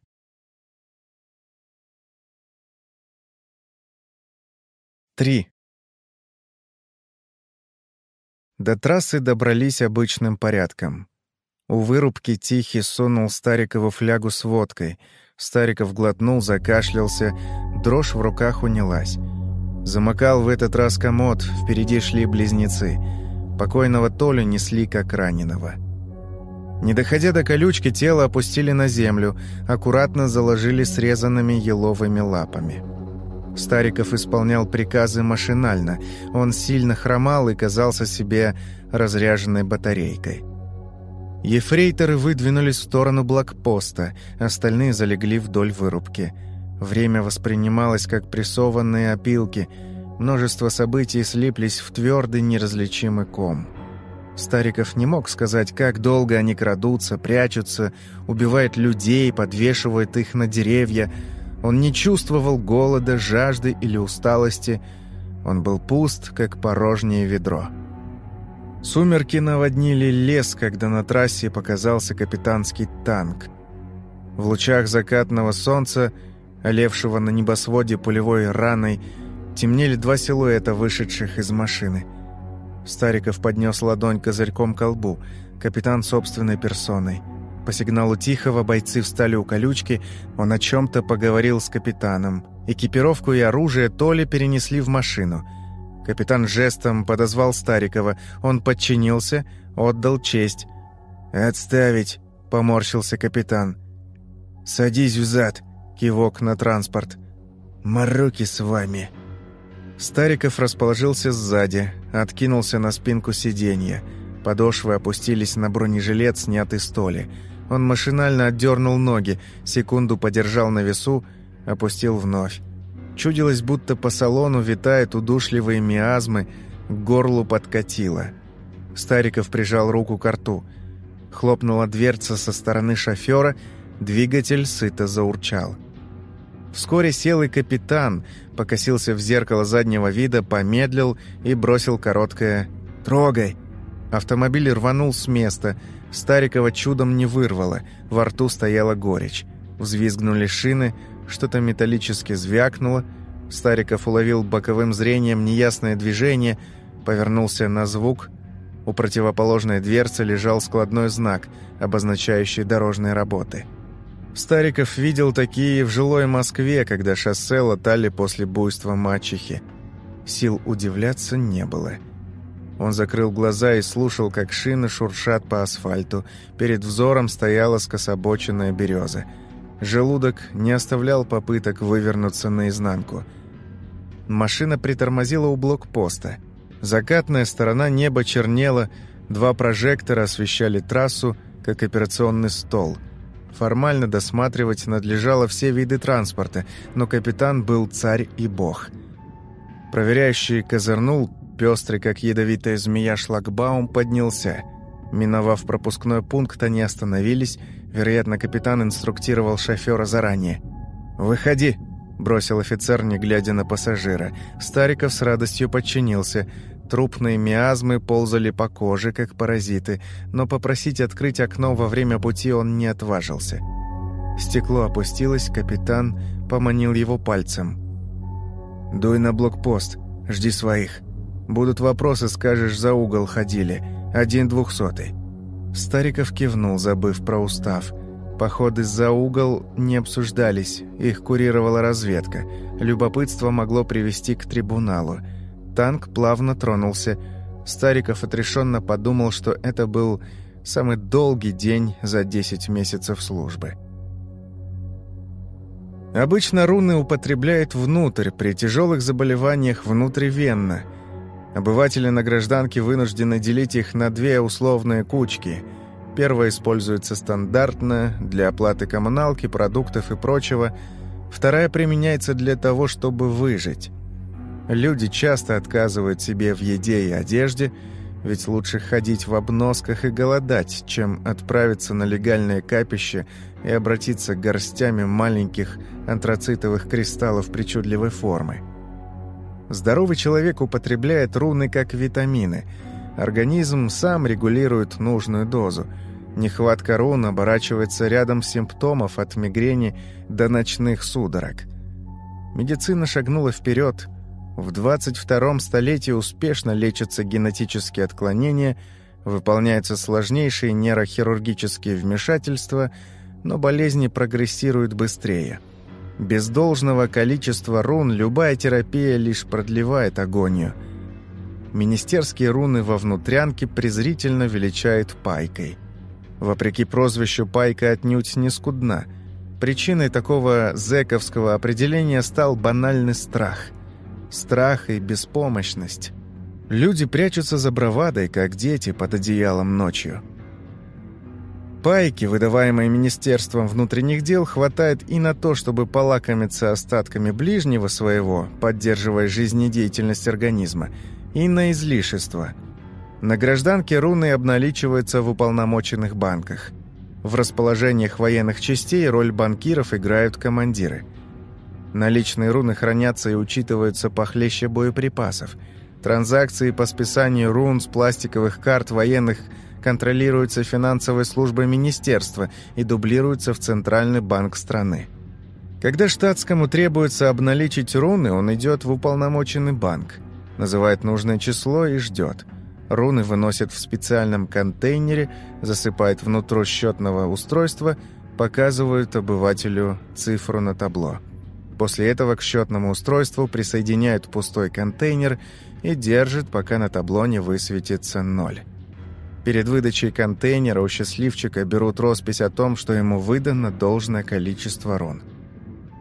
Три. До трассы добрались обычным порядком. У вырубки Тихий сунул Старикову флягу с водкой. Стариков глотнул, закашлялся, дрожь в руках унялась. Замыкал в этот раз комод, впереди шли близнецы. Покойного Толю несли как раненого. Не доходя до колючки, тело опустили на землю, аккуратно заложили срезанными еловыми лапами. Стариков исполнял приказы машинально. Он сильно хромал и казался себе разряженной батарейкой. Ефрейторы выдвинулись в сторону блокпоста, остальные залегли вдоль вырубки – Время воспринималось как прессованные опилки. Множество событий слиплись в твердый неразличимый ком. Стариков не мог сказать, как долго они крадутся, прячутся, убивают людей, подвешивают их на деревья. Он не чувствовал голода, жажды или усталости. Он был пуст, как порожнее ведро. Сумерки наводнили лес, когда на трассе показался капитанский танк. В лучах закатного солнца олевшего на небосводе пулевой раной, темнели два силуэта, вышедших из машины. Стариков поднес ладонь козырьком к лбу, капитан собственной персоной. По сигналу Тихого бойцы встали у колючки, он о чем-то поговорил с капитаном. Экипировку и оружие Толи перенесли в машину. Капитан жестом подозвал Старикова, он подчинился, отдал честь. «Отставить!» — поморщился капитан. «Садись взад!» Кивок на транспорт. «Мороки с вами!» Стариков расположился сзади, откинулся на спинку сиденья. Подошвы опустились на бронежилет, снятый с толи. Он машинально отдернул ноги, секунду подержал на весу, опустил вновь. Чудилось, будто по салону витают удушливые миазмы, к горлу подкатило. Стариков прижал руку к рту. Хлопнула дверца со стороны шофера, двигатель сыто заурчал. Вскоре сел и капитан, покосился в зеркало заднего вида, помедлил и бросил короткое «Трогай!». Автомобиль рванул с места. Старикова чудом не вырвало, во рту стояла горечь. Взвизгнули шины, что-то металлически звякнуло. Стариков уловил боковым зрением неясное движение, повернулся на звук. У противоположной дверцы лежал складной знак, обозначающий дорожные работы – Стариков видел такие в жилой Москве, когда шоссе латали после буйства мачехи. Сил удивляться не было. Он закрыл глаза и слушал, как шины шуршат по асфальту. Перед взором стояла скособоченная береза. Желудок не оставлял попыток вывернуться наизнанку. Машина притормозила у блокпоста. Закатная сторона неба чернела, два прожектора освещали трассу, как операционный стол – Формально досматривать надлежало все виды транспорта, но капитан был царь и бог. Проверяющий козырнул, Пестрый, как ядовитая змея, шлагбаум поднялся. Миновав пропускной пункт, они остановились. Вероятно, капитан инструктировал шофера заранее. «Выходи!» – бросил офицер, не глядя на пассажира. Стариков с радостью подчинился. Трупные миазмы ползали по коже, как паразиты, но попросить открыть окно во время пути он не отважился. Стекло опустилось, капитан поманил его пальцем. «Дуй на блокпост, жди своих. Будут вопросы, скажешь, за угол ходили. Один двухсотый». Стариков кивнул, забыв про устав. Походы за угол не обсуждались, их курировала разведка. Любопытство могло привести к трибуналу. Танк плавно тронулся. Стариков отрешенно подумал, что это был самый долгий день за 10 месяцев службы. Обычно руны употребляют внутрь, при тяжелых заболеваниях внутривенно. Обыватели на гражданке вынуждены делить их на две условные кучки. Первая используется стандартно для оплаты коммуналки, продуктов и прочего. Вторая применяется для того, чтобы выжить. Люди часто отказывают себе в еде и одежде, ведь лучше ходить в обносках и голодать, чем отправиться на легальное капище и обратиться горстями маленьких антрацитовых кристаллов причудливой формы. Здоровый человек употребляет руны как витамины. Организм сам регулирует нужную дозу. Нехватка рун оборачивается рядом симптомов от мигрени до ночных судорог. Медицина шагнула вперед. В 22 столетии успешно лечатся генетические отклонения, выполняются сложнейшие нейрохирургические вмешательства – но болезни прогрессируют быстрее. Без должного количества рун любая терапия лишь продлевает агонию. Министерские руны во внутрянке презрительно величают пайкой. Вопреки прозвищу пайка отнюдь не скудна. Причиной такого зэковского определения стал банальный страх. Страх и беспомощность. Люди прячутся за бравадой, как дети под одеялом ночью. Пайки, выдаваемые Министерством внутренних дел, хватает и на то, чтобы полакомиться остатками ближнего своего, поддерживая жизнедеятельность организма, и на излишество. На гражданке руны обналичиваются в уполномоченных банках. В расположениях военных частей роль банкиров играют командиры. Наличные руны хранятся и учитываются похлеще боеприпасов. Транзакции по списанию рун с пластиковых карт военных – контролируется финансовой службой министерства и дублируется в Центральный банк страны. Когда штатскому требуется обналичить руны, он идет в уполномоченный банк, называет нужное число и ждет. Руны выносят в специальном контейнере, засыпает внутрь счетного устройства, показывают обывателю цифру на табло. После этого к счетному устройству присоединяют пустой контейнер и держат, пока на табло не высветится ноль. Перед выдачей контейнера у счастливчика берут роспись о том, что ему выдано должное количество рун.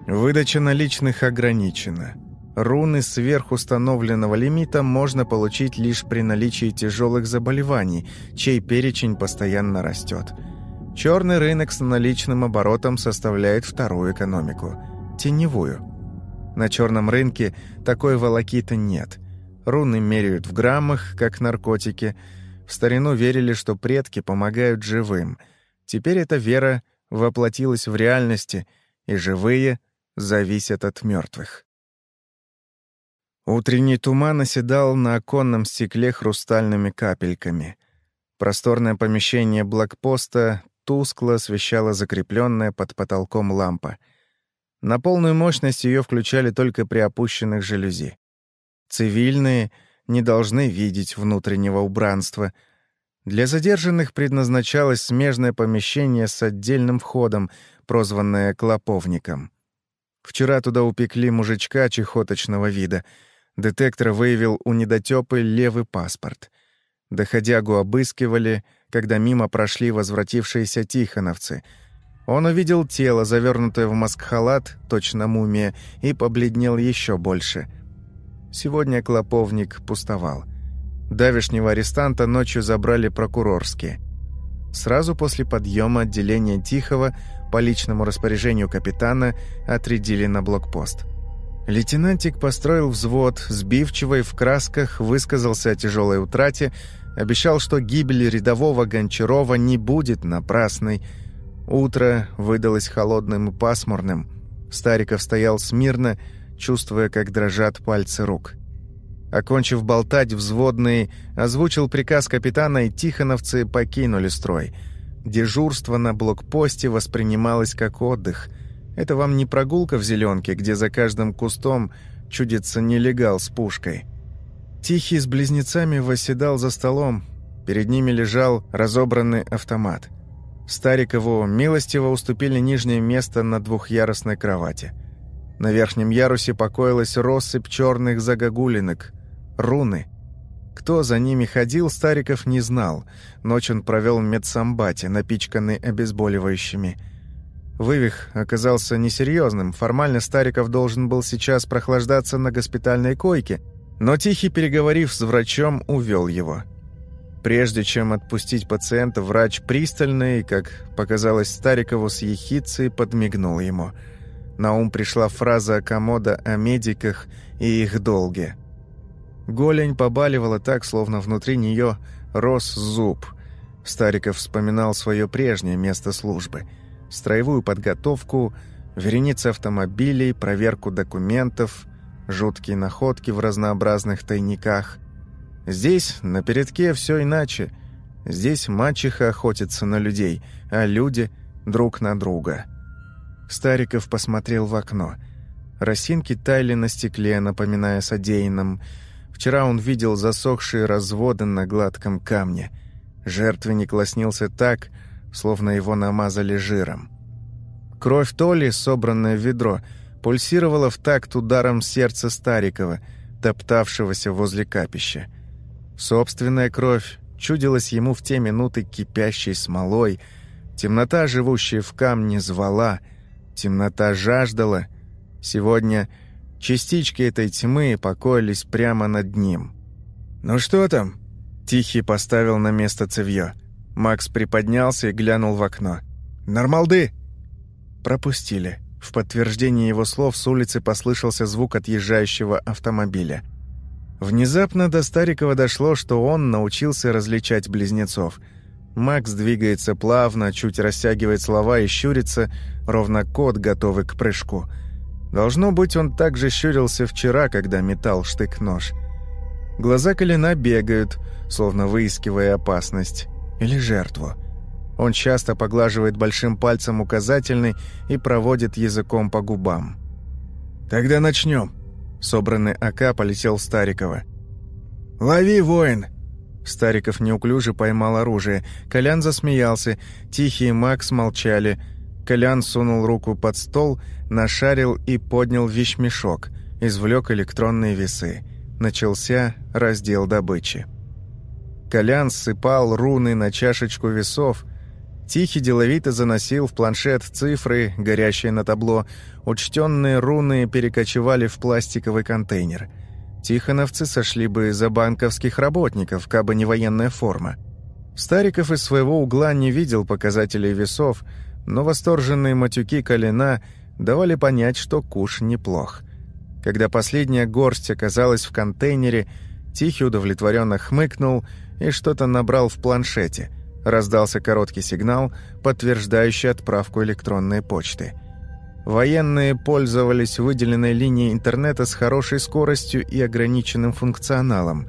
Выдача наличных ограничена. Руны сверхустановленного лимита можно получить лишь при наличии тяжелых заболеваний, чей перечень постоянно растет. Черный рынок с наличным оборотом составляет вторую экономику – теневую. На черном рынке такой волокиты нет. Руны меряют в граммах, как наркотики – в старину верили, что предки помогают живым. Теперь эта вера воплотилась в реальности, и живые зависят от мертвых. Утренний туман оседал на оконном стекле хрустальными капельками. Просторное помещение блокпоста тускло освещала закрепленная под потолком лампа. На полную мощность ее включали только при опущенных жалюзи. Цивильные — не должны видеть внутреннего убранства. Для задержанных предназначалось смежное помещение с отдельным входом, прозванное «клоповником». Вчера туда упекли мужичка чехоточного вида. Детектор выявил у недотёпы левый паспорт. Доходягу обыскивали, когда мимо прошли возвратившиеся тихоновцы. Он увидел тело, завернутое в маскхалат, точно мумия, и побледнел еще больше — Сегодня клоповник пустовал. Давишнего арестанта ночью забрали прокурорские. Сразу после подъема отделения Тихого по личному распоряжению капитана отрядили на блокпост. Лейтенантик построил взвод, сбивчиво и в красках высказался о тяжелой утрате, обещал, что гибель рядового Гончарова не будет напрасной. Утро выдалось холодным и пасмурным. Стариков стоял смирно, чувствуя, как дрожат пальцы рук. Окончив болтать, взводный озвучил приказ капитана, и тихоновцы покинули строй. Дежурство на блокпосте воспринималось как отдых — это вам не прогулка в зеленке, где за каждым кустом чудится нелегал с пушкой. Тихий с близнецами восседал за столом. Перед ними лежал разобранный автомат. Старикову милостиво уступили нижнее место на двухъярусной кровати. На верхнем ярусе покоилась россыпь черных загогулинок, руны. Кто за ними ходил, Стариков не знал. Ночь он провел в медсамбате, напичканный обезболивающими – Вывих оказался несерьезным. Формально Стариков должен был сейчас прохлаждаться на госпитальной койке, но Тихий, переговорив с врачом, увел его. Прежде чем отпустить пациента, врач пристально и, как показалось Старикову с ехицей, подмигнул ему. На ум пришла фраза комода о медиках и их долге. Голень побаливала так, словно внутри нее рос зуб. Стариков вспоминал свое прежнее место службы – строевую подготовку, вереницы автомобилей, проверку документов, жуткие находки в разнообразных тайниках. Здесь, на передке, все иначе. Здесь мачеха охотится на людей, а люди — друг на друга. Стариков посмотрел в окно. Росинки таяли на стекле, напоминая содеянным. Вчера он видел засохшие разводы на гладком камне. Жертвенник лоснился так, словно его намазали жиром. Кровь Толи, собранная в ведро, пульсировала в такт ударом сердца Старикова, топтавшегося возле капища. Собственная кровь чудилась ему в те минуты кипящей смолой, темнота, живущая в камне, звала, темнота жаждала. Сегодня частички этой тьмы покоились прямо над ним. «Ну что там?» Тихий поставил на место цевьё. Макс приподнялся и глянул в окно. «Нормалды!» Пропустили. В подтверждение его слов с улицы послышался звук отъезжающего автомобиля. Внезапно до Старикова дошло, что он научился различать близнецов. Макс двигается плавно, чуть растягивает слова и щурится, ровно кот, готовый к прыжку. Должно быть, он также щурился вчера, когда метал штык-нож. Глаза Колена бегают, словно выискивая опасность или жертву. Он часто поглаживает большим пальцем указательный и проводит языком по губам. «Тогда начнем». Собранный АК полетел Старикова. «Лови, воин!» Стариков неуклюже поймал оружие. Колян засмеялся. Тихий и Макс молчали. Колян сунул руку под стол, нашарил и поднял вещмешок. Извлек электронные весы. Начался раздел добычи. Колян ссыпал руны на чашечку весов. Тихий деловито заносил в планшет цифры, горящие на табло. Учтенные руны перекочевали в пластиковый контейнер. Тихоновцы сошли бы за банковских работников, кабы не военная форма. Стариков из своего угла не видел показателей весов, но восторженные матюки Колена давали понять, что куш неплох. Когда последняя горсть оказалась в контейнере, Тихий удовлетворенно хмыкнул и что-то набрал в планшете. Раздался короткий сигнал, подтверждающий отправку электронной почты. Военные пользовались выделенной линией интернета с хорошей скоростью и ограниченным функционалом.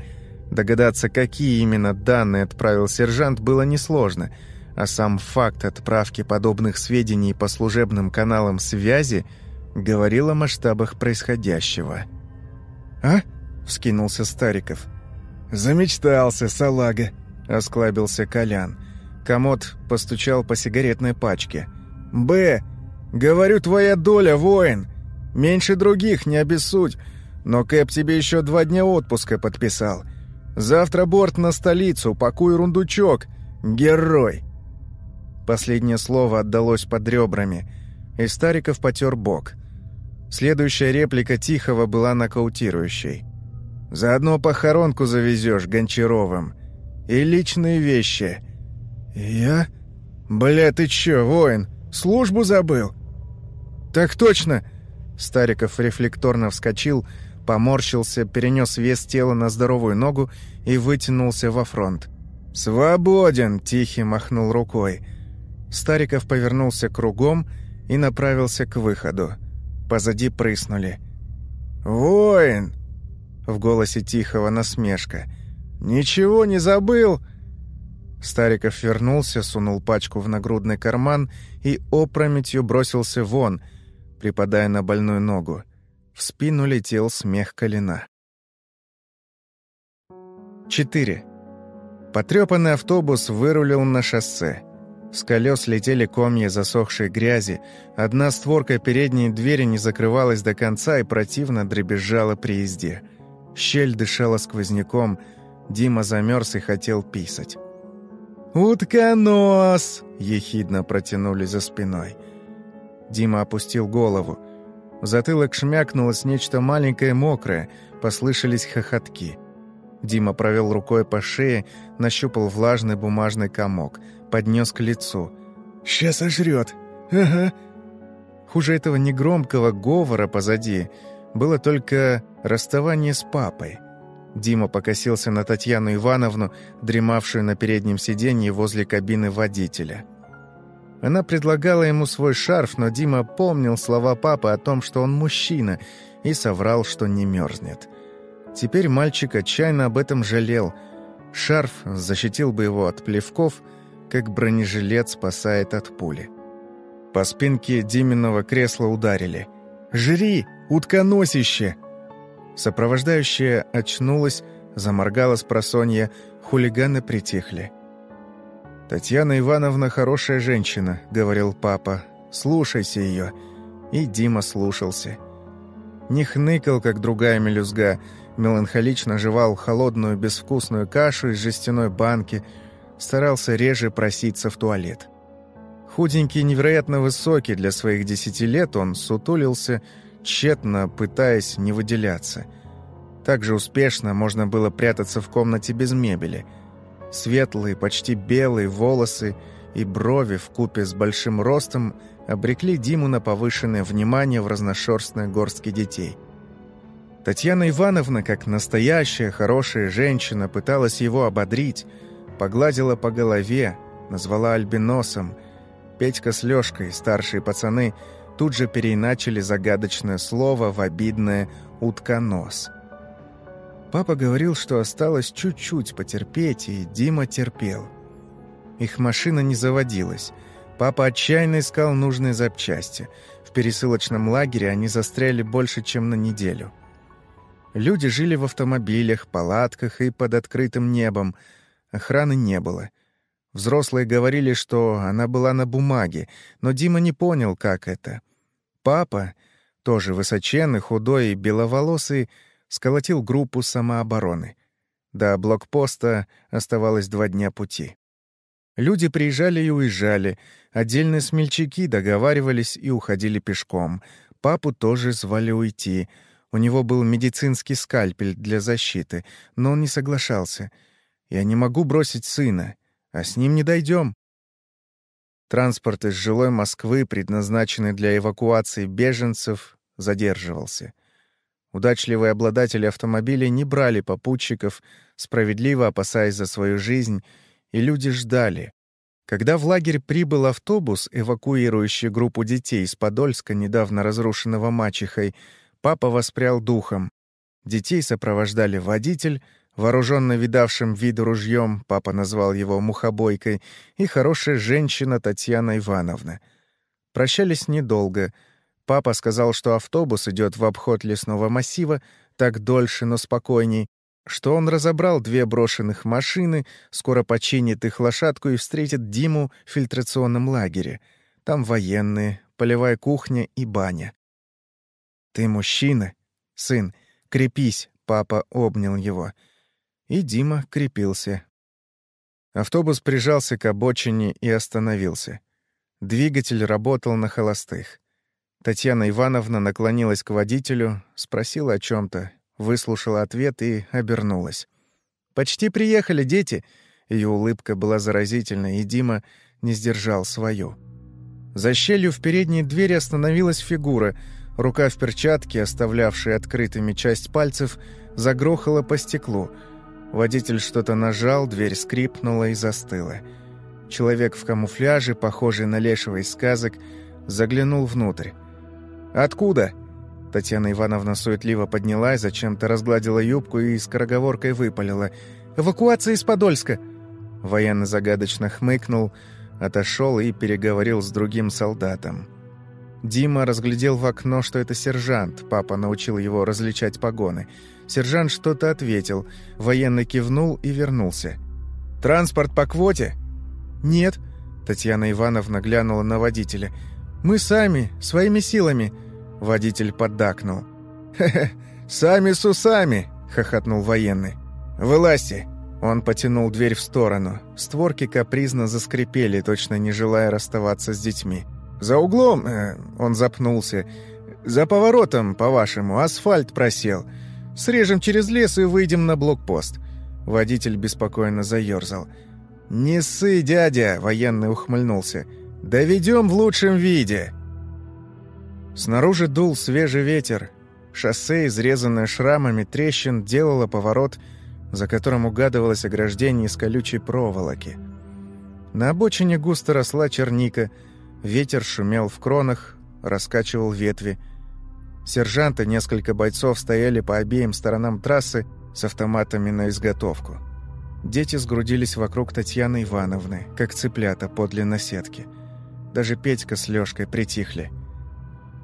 Догадаться, какие именно данные отправил сержант, было несложно, а сам факт отправки подобных сведений по служебным каналам связи говорил о масштабах происходящего. «А?» — вскинулся Стариков. «Замечтался, салага», — осклабился Колян. Комод постучал по сигаретной пачке. «Б, говорю, твоя доля, воин. Меньше других, не обессудь. Но Кэп тебе еще два дня отпуска подписал. Завтра борт на столицу, пакуй рундучок. Герой!» Последнее слово отдалось под ребрами, и Стариков потер бок. Следующая реплика Тихого была нокаутирующей. Заодно похоронку завезешь Гончаровым. И личные вещи. Я? Бля, ты чё, воин, службу забыл? Так точно. Стариков рефлекторно вскочил, поморщился, перенес вес тела на здоровую ногу и вытянулся во фронт. «Свободен!» — Тихий махнул рукой. Стариков повернулся кругом и направился к выходу. Позади прыснули. «Воин!» — в голосе Тихого насмешка. «Ничего не забыл?» Стариков вернулся, сунул пачку в нагрудный карман и опрометью бросился вон, припадая на больную ногу. В спину летел смех колена. 4. Потрепанный автобус вырулил на шоссе. С колес летели комья засохшей грязи, одна створка передней двери не закрывалась до конца и противно дребезжала при езде. Щель дышала сквозняком, Дима замерз и хотел писать. «Утконос!» — ехидно протянули за спиной. Дима опустил голову. В затылок шмякнулось нечто маленькое мокрое, послышались хохотки. Дима провел рукой по шее, нащупал влажный бумажный комок, поднес к лицу. «Сейчас сожрет! Ага!» Хуже этого негромкого говора позади было только расставание с папой — Дима покосился на Татьяну Ивановну, дремавшую на переднем сиденье возле кабины водителя. Она предлагала ему свой шарф, но Дима помнил слова папы о том, что он мужчина, и соврал, что не мерзнет. Теперь мальчик отчаянно об этом жалел. Шарф защитил бы его от плевков, как бронежилет спасает от пули. По спинке Диминого кресла ударили. «Жри, утконосище!» Сопровождающая очнулась, заморгала с просонья, хулиганы притихли. «Татьяна Ивановна хорошая женщина», — говорил папа. «Слушайся ее». И Дима слушался. Не хныкал, как другая мелюзга, меланхолично жевал холодную безвкусную кашу из жестяной банки, старался реже проситься в туалет. Худенький, невероятно высокий для своих десяти лет, он сутулился, тщетно пытаясь не выделяться. Так же успешно можно было прятаться в комнате без мебели. Светлые, почти белые волосы и брови в купе с большим ростом обрекли Диму на повышенное внимание в разношерстной горстке детей. Татьяна Ивановна, как настоящая хорошая женщина, пыталась его ободрить, погладила по голове, назвала альбиносом. Петька с Лёшкой, старшие пацаны – тут же переиначили загадочное слово в обидное «утконос». Папа говорил, что осталось чуть-чуть потерпеть, и Дима терпел. Их машина не заводилась. Папа отчаянно искал нужные запчасти. В пересылочном лагере они застряли больше, чем на неделю. Люди жили в автомобилях, палатках и под открытым небом. Охраны не было. Взрослые говорили, что она была на бумаге, но Дима не понял, как это. Папа, тоже высоченный, худой и беловолосый, сколотил группу самообороны. До блокпоста оставалось два дня пути. Люди приезжали и уезжали, отдельные смельчаки договаривались и уходили пешком. Папу тоже звали уйти. У него был медицинский скальпель для защиты, но он не соглашался. «Я не могу бросить сына, а с ним не дойдем. Транспорт из жилой Москвы, предназначенный для эвакуации беженцев, задерживался. Удачливые обладатели автомобилей не брали попутчиков, справедливо опасаясь за свою жизнь, и люди ждали. Когда в лагерь прибыл автобус, эвакуирующий группу детей из Подольска, недавно разрушенного мачехой, папа воспрял духом. Детей сопровождали водитель — вооруженно видавшим вид ружьем, папа назвал его «мухобойкой», и хорошая женщина Татьяна Ивановна. Прощались недолго. Папа сказал, что автобус идет в обход лесного массива, так дольше, но спокойней, что он разобрал две брошенных машины, скоро починит их лошадку и встретит Диму в фильтрационном лагере. Там военные, полевая кухня и баня. «Ты мужчина, сын, крепись», — папа обнял его — и Дима крепился. Автобус прижался к обочине и остановился. Двигатель работал на холостых. Татьяна Ивановна наклонилась к водителю, спросила о чем то выслушала ответ и обернулась. «Почти приехали, дети!» Ее улыбка была заразительной, и Дима не сдержал свою. За щелью в передней двери остановилась фигура — Рука в перчатке, оставлявшая открытыми часть пальцев, загрохала по стеклу. Водитель что-то нажал, дверь скрипнула и застыла. Человек в камуфляже, похожий на лешего из сказок, заглянул внутрь. «Откуда?» Татьяна Ивановна суетливо поднялась, зачем-то разгладила юбку и скороговоркой выпалила. «Эвакуация из Подольска!» Военный загадочно хмыкнул, отошел и переговорил с другим солдатом. Дима разглядел в окно, что это сержант. Папа научил его различать погоны. Сержант что-то ответил. Военный кивнул и вернулся. «Транспорт по квоте?» «Нет», — Татьяна Ивановна глянула на водителя. «Мы сами, своими силами». Водитель поддакнул. «Хе-хе, сами с усами!» — хохотнул военный. «Вылазьте!» Он потянул дверь в сторону. Створки капризно заскрипели, точно не желая расставаться с детьми. «За углом...» э, — он запнулся. «За поворотом, по-вашему, асфальт просел. Срежем через лес и выйдем на блокпост». Водитель беспокойно заерзал. «Не ссы, дядя!» — военный ухмыльнулся. «Доведем в лучшем виде!» Снаружи дул свежий ветер. Шоссе, изрезанное шрамами трещин, делало поворот, за которым угадывалось ограждение из колючей проволоки. На обочине густо росла черника — Ветер шумел в кронах, раскачивал ветви. Сержант и несколько бойцов стояли по обеим сторонам трассы с автоматами на изготовку. Дети сгрудились вокруг Татьяны Ивановны, как цыплята подле наседки. Даже Петька с Лёшкой притихли.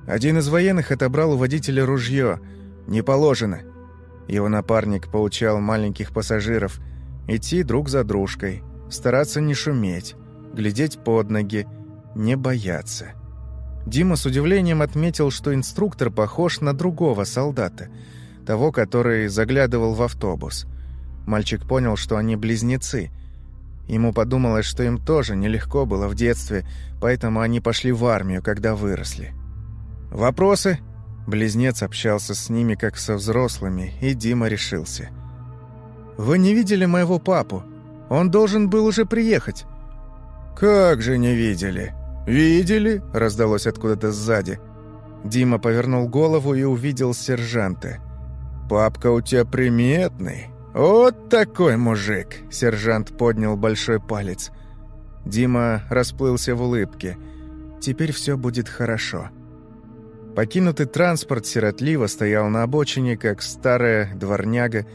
Один из военных отобрал у водителя ружье. «Не положено». Его напарник поучал маленьких пассажиров идти друг за дружкой, стараться не шуметь, глядеть под ноги, не бояться. Дима с удивлением отметил, что инструктор похож на другого солдата, того, который заглядывал в автобус. Мальчик понял, что они близнецы. Ему подумалось, что им тоже нелегко было в детстве, поэтому они пошли в армию, когда выросли. «Вопросы?» Близнец общался с ними, как со взрослыми, и Дима решился. «Вы не видели моего папу? Он должен был уже приехать». «Как же не видели?» «Видели?» – раздалось откуда-то сзади. Дима повернул голову и увидел сержанта. «Папка у тебя приметный. Вот такой мужик!» – сержант поднял большой палец. Дима расплылся в улыбке. «Теперь все будет хорошо». Покинутый транспорт сиротливо стоял на обочине, как старая дворняга,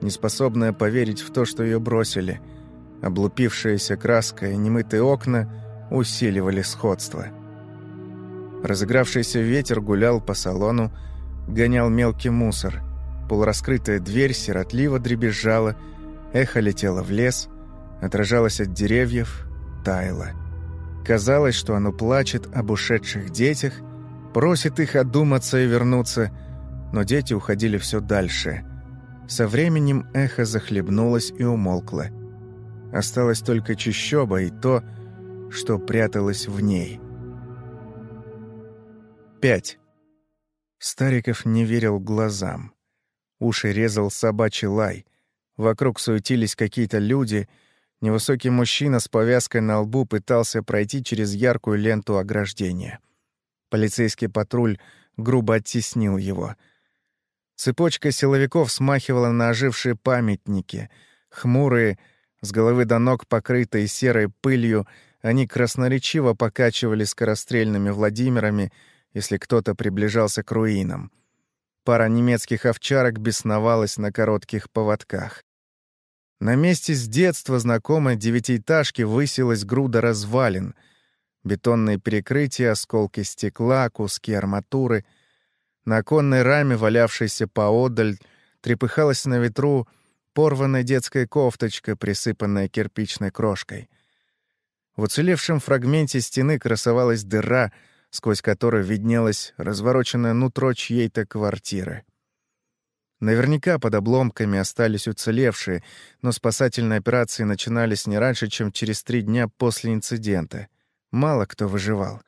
неспособная поверить в то, что ее бросили. Облупившаяся краска и немытые окна – усиливали сходство. Разыгравшийся ветер гулял по салону, гонял мелкий мусор. Полураскрытая дверь сиротливо дребезжала, эхо летело в лес, отражалось от деревьев, таяло. Казалось, что оно плачет об ушедших детях, просит их одуматься и вернуться, но дети уходили все дальше. Со временем эхо захлебнулось и умолкло. Осталось только чищоба и то, что пряталось в ней. 5. Стариков не верил глазам. Уши резал собачий лай. Вокруг суетились какие-то люди. Невысокий мужчина с повязкой на лбу пытался пройти через яркую ленту ограждения. Полицейский патруль грубо оттеснил его. Цепочка силовиков смахивала на ожившие памятники. Хмурые, с головы до ног покрытые серой пылью, они красноречиво покачивали скорострельными Владимирами, если кто-то приближался к руинам. Пара немецких овчарок бесновалась на коротких поводках. На месте с детства знакомой девятиэтажки высилась груда развалин. Бетонные перекрытия, осколки стекла, куски арматуры. На оконной раме, валявшейся поодаль, трепыхалась на ветру порванная детская кофточка, присыпанная кирпичной крошкой — в уцелевшем фрагменте стены красовалась дыра, сквозь которую виднелось развороченное нутро чьей-то квартиры. Наверняка под обломками остались уцелевшие, но спасательные операции начинались не раньше, чем через три дня после инцидента. Мало кто выживал.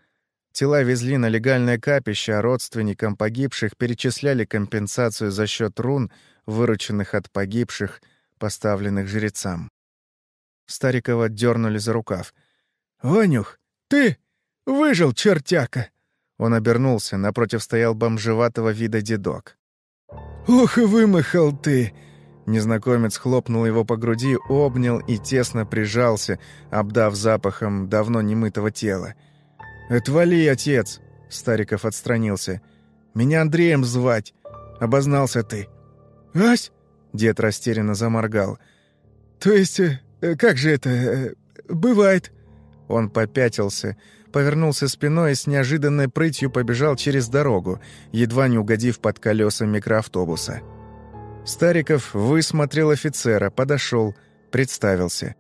Тела везли на легальное капище, а родственникам погибших перечисляли компенсацию за счет рун, вырученных от погибших, поставленных жрецам. Старикова дернули за рукав. «Ванюх, ты выжил, чертяка!» Он обернулся, напротив стоял бомжеватого вида дедок. «Ох, вымахал ты!» Незнакомец хлопнул его по груди, обнял и тесно прижался, обдав запахом давно немытого тела. «Отвали, отец!» — Стариков отстранился. «Меня Андреем звать!» — обознался ты. «Ась?» — дед растерянно заморгал. «То есть, э, как же это... Э, бывает?» Он попятился, повернулся спиной и с неожиданной прытью побежал через дорогу, едва не угодив под колеса микроавтобуса. Стариков высмотрел офицера, подошел, представился.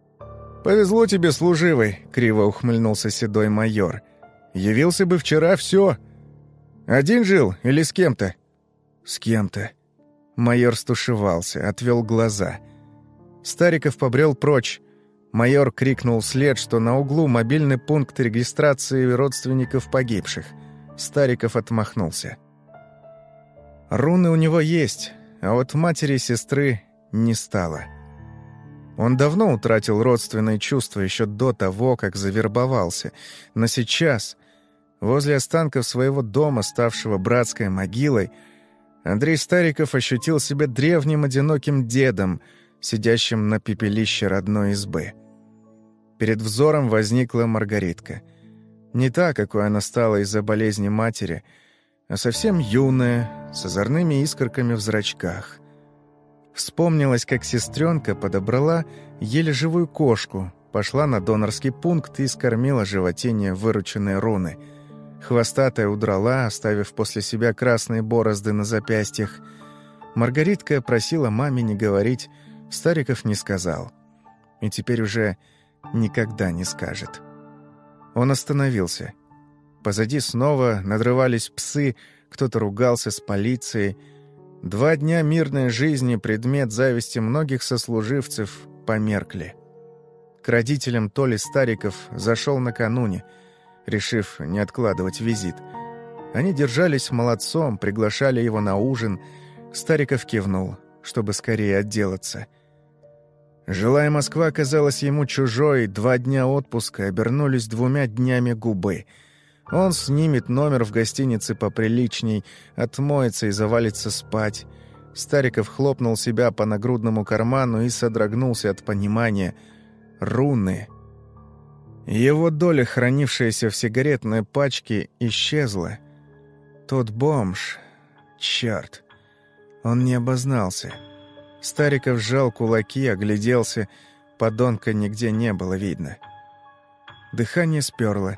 «Повезло тебе, служивый», — криво ухмыльнулся седой майор. «Явился бы вчера, все. Один жил или с кем-то?» «С кем-то». Майор стушевался, отвел глаза. Стариков побрел прочь, Майор крикнул вслед, что на углу мобильный пункт регистрации родственников погибших. Стариков отмахнулся. Руны у него есть, а вот матери и сестры не стало. Он давно утратил родственные чувства еще до того, как завербовался, но сейчас, возле останков своего дома, ставшего братской могилой, Андрей Стариков ощутил себя древним одиноким дедом, сидящим на пепелище родной избы. Перед взором возникла Маргаритка. Не та, какой она стала из-за болезни матери, а совсем юная, с озорными искорками в зрачках. Вспомнилось, как сестренка подобрала еле живую кошку, пошла на донорский пункт и скормила животине вырученные руны. Хвостатая удрала, оставив после себя красные борозды на запястьях. Маргаритка просила маме не говорить, Стариков не сказал. И теперь уже никогда не скажет. Он остановился. Позади снова надрывались псы, кто-то ругался с полицией. Два дня мирной жизни, предмет зависти многих сослуживцев, померкли. К родителям Толи Стариков зашел накануне, решив не откладывать визит. Они держались молодцом, приглашали его на ужин. Стариков кивнул, чтобы скорее отделаться — Жилая Москва казалась ему чужой, два дня отпуска обернулись двумя днями губы. Он снимет номер в гостинице поприличней, отмоется и завалится спать. Стариков хлопнул себя по нагрудному карману и содрогнулся от понимания. Руны. Его доля, хранившаяся в сигаретной пачке, исчезла. Тот бомж... Черт. Он не обознался. Стариков сжал кулаки, огляделся. Подонка нигде не было видно. Дыхание сперло.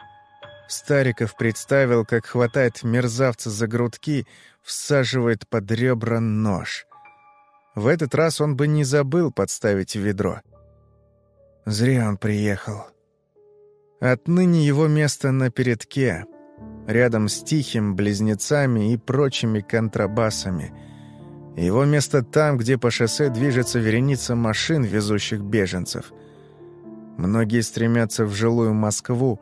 Стариков представил, как хватает мерзавца за грудки, всаживает под ребра нож. В этот раз он бы не забыл подставить ведро. Зря он приехал. Отныне его место на передке, рядом с Тихим, Близнецами и прочими контрабасами — его место там, где по шоссе движется вереница машин, везущих беженцев. Многие стремятся в жилую Москву,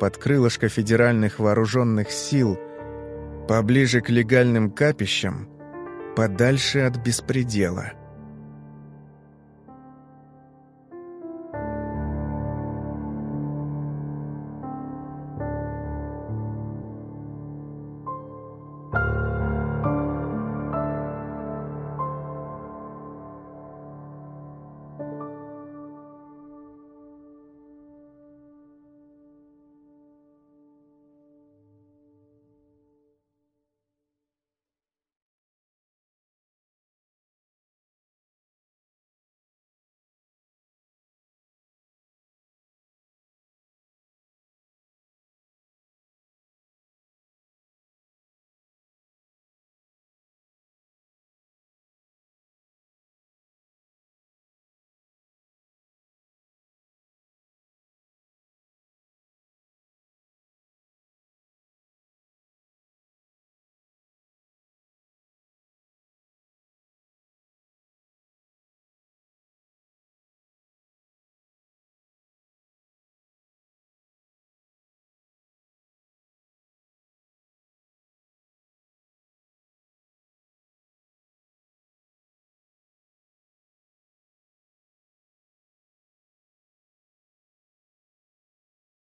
под крылышко федеральных вооруженных сил, поближе к легальным капищам, подальше от беспредела.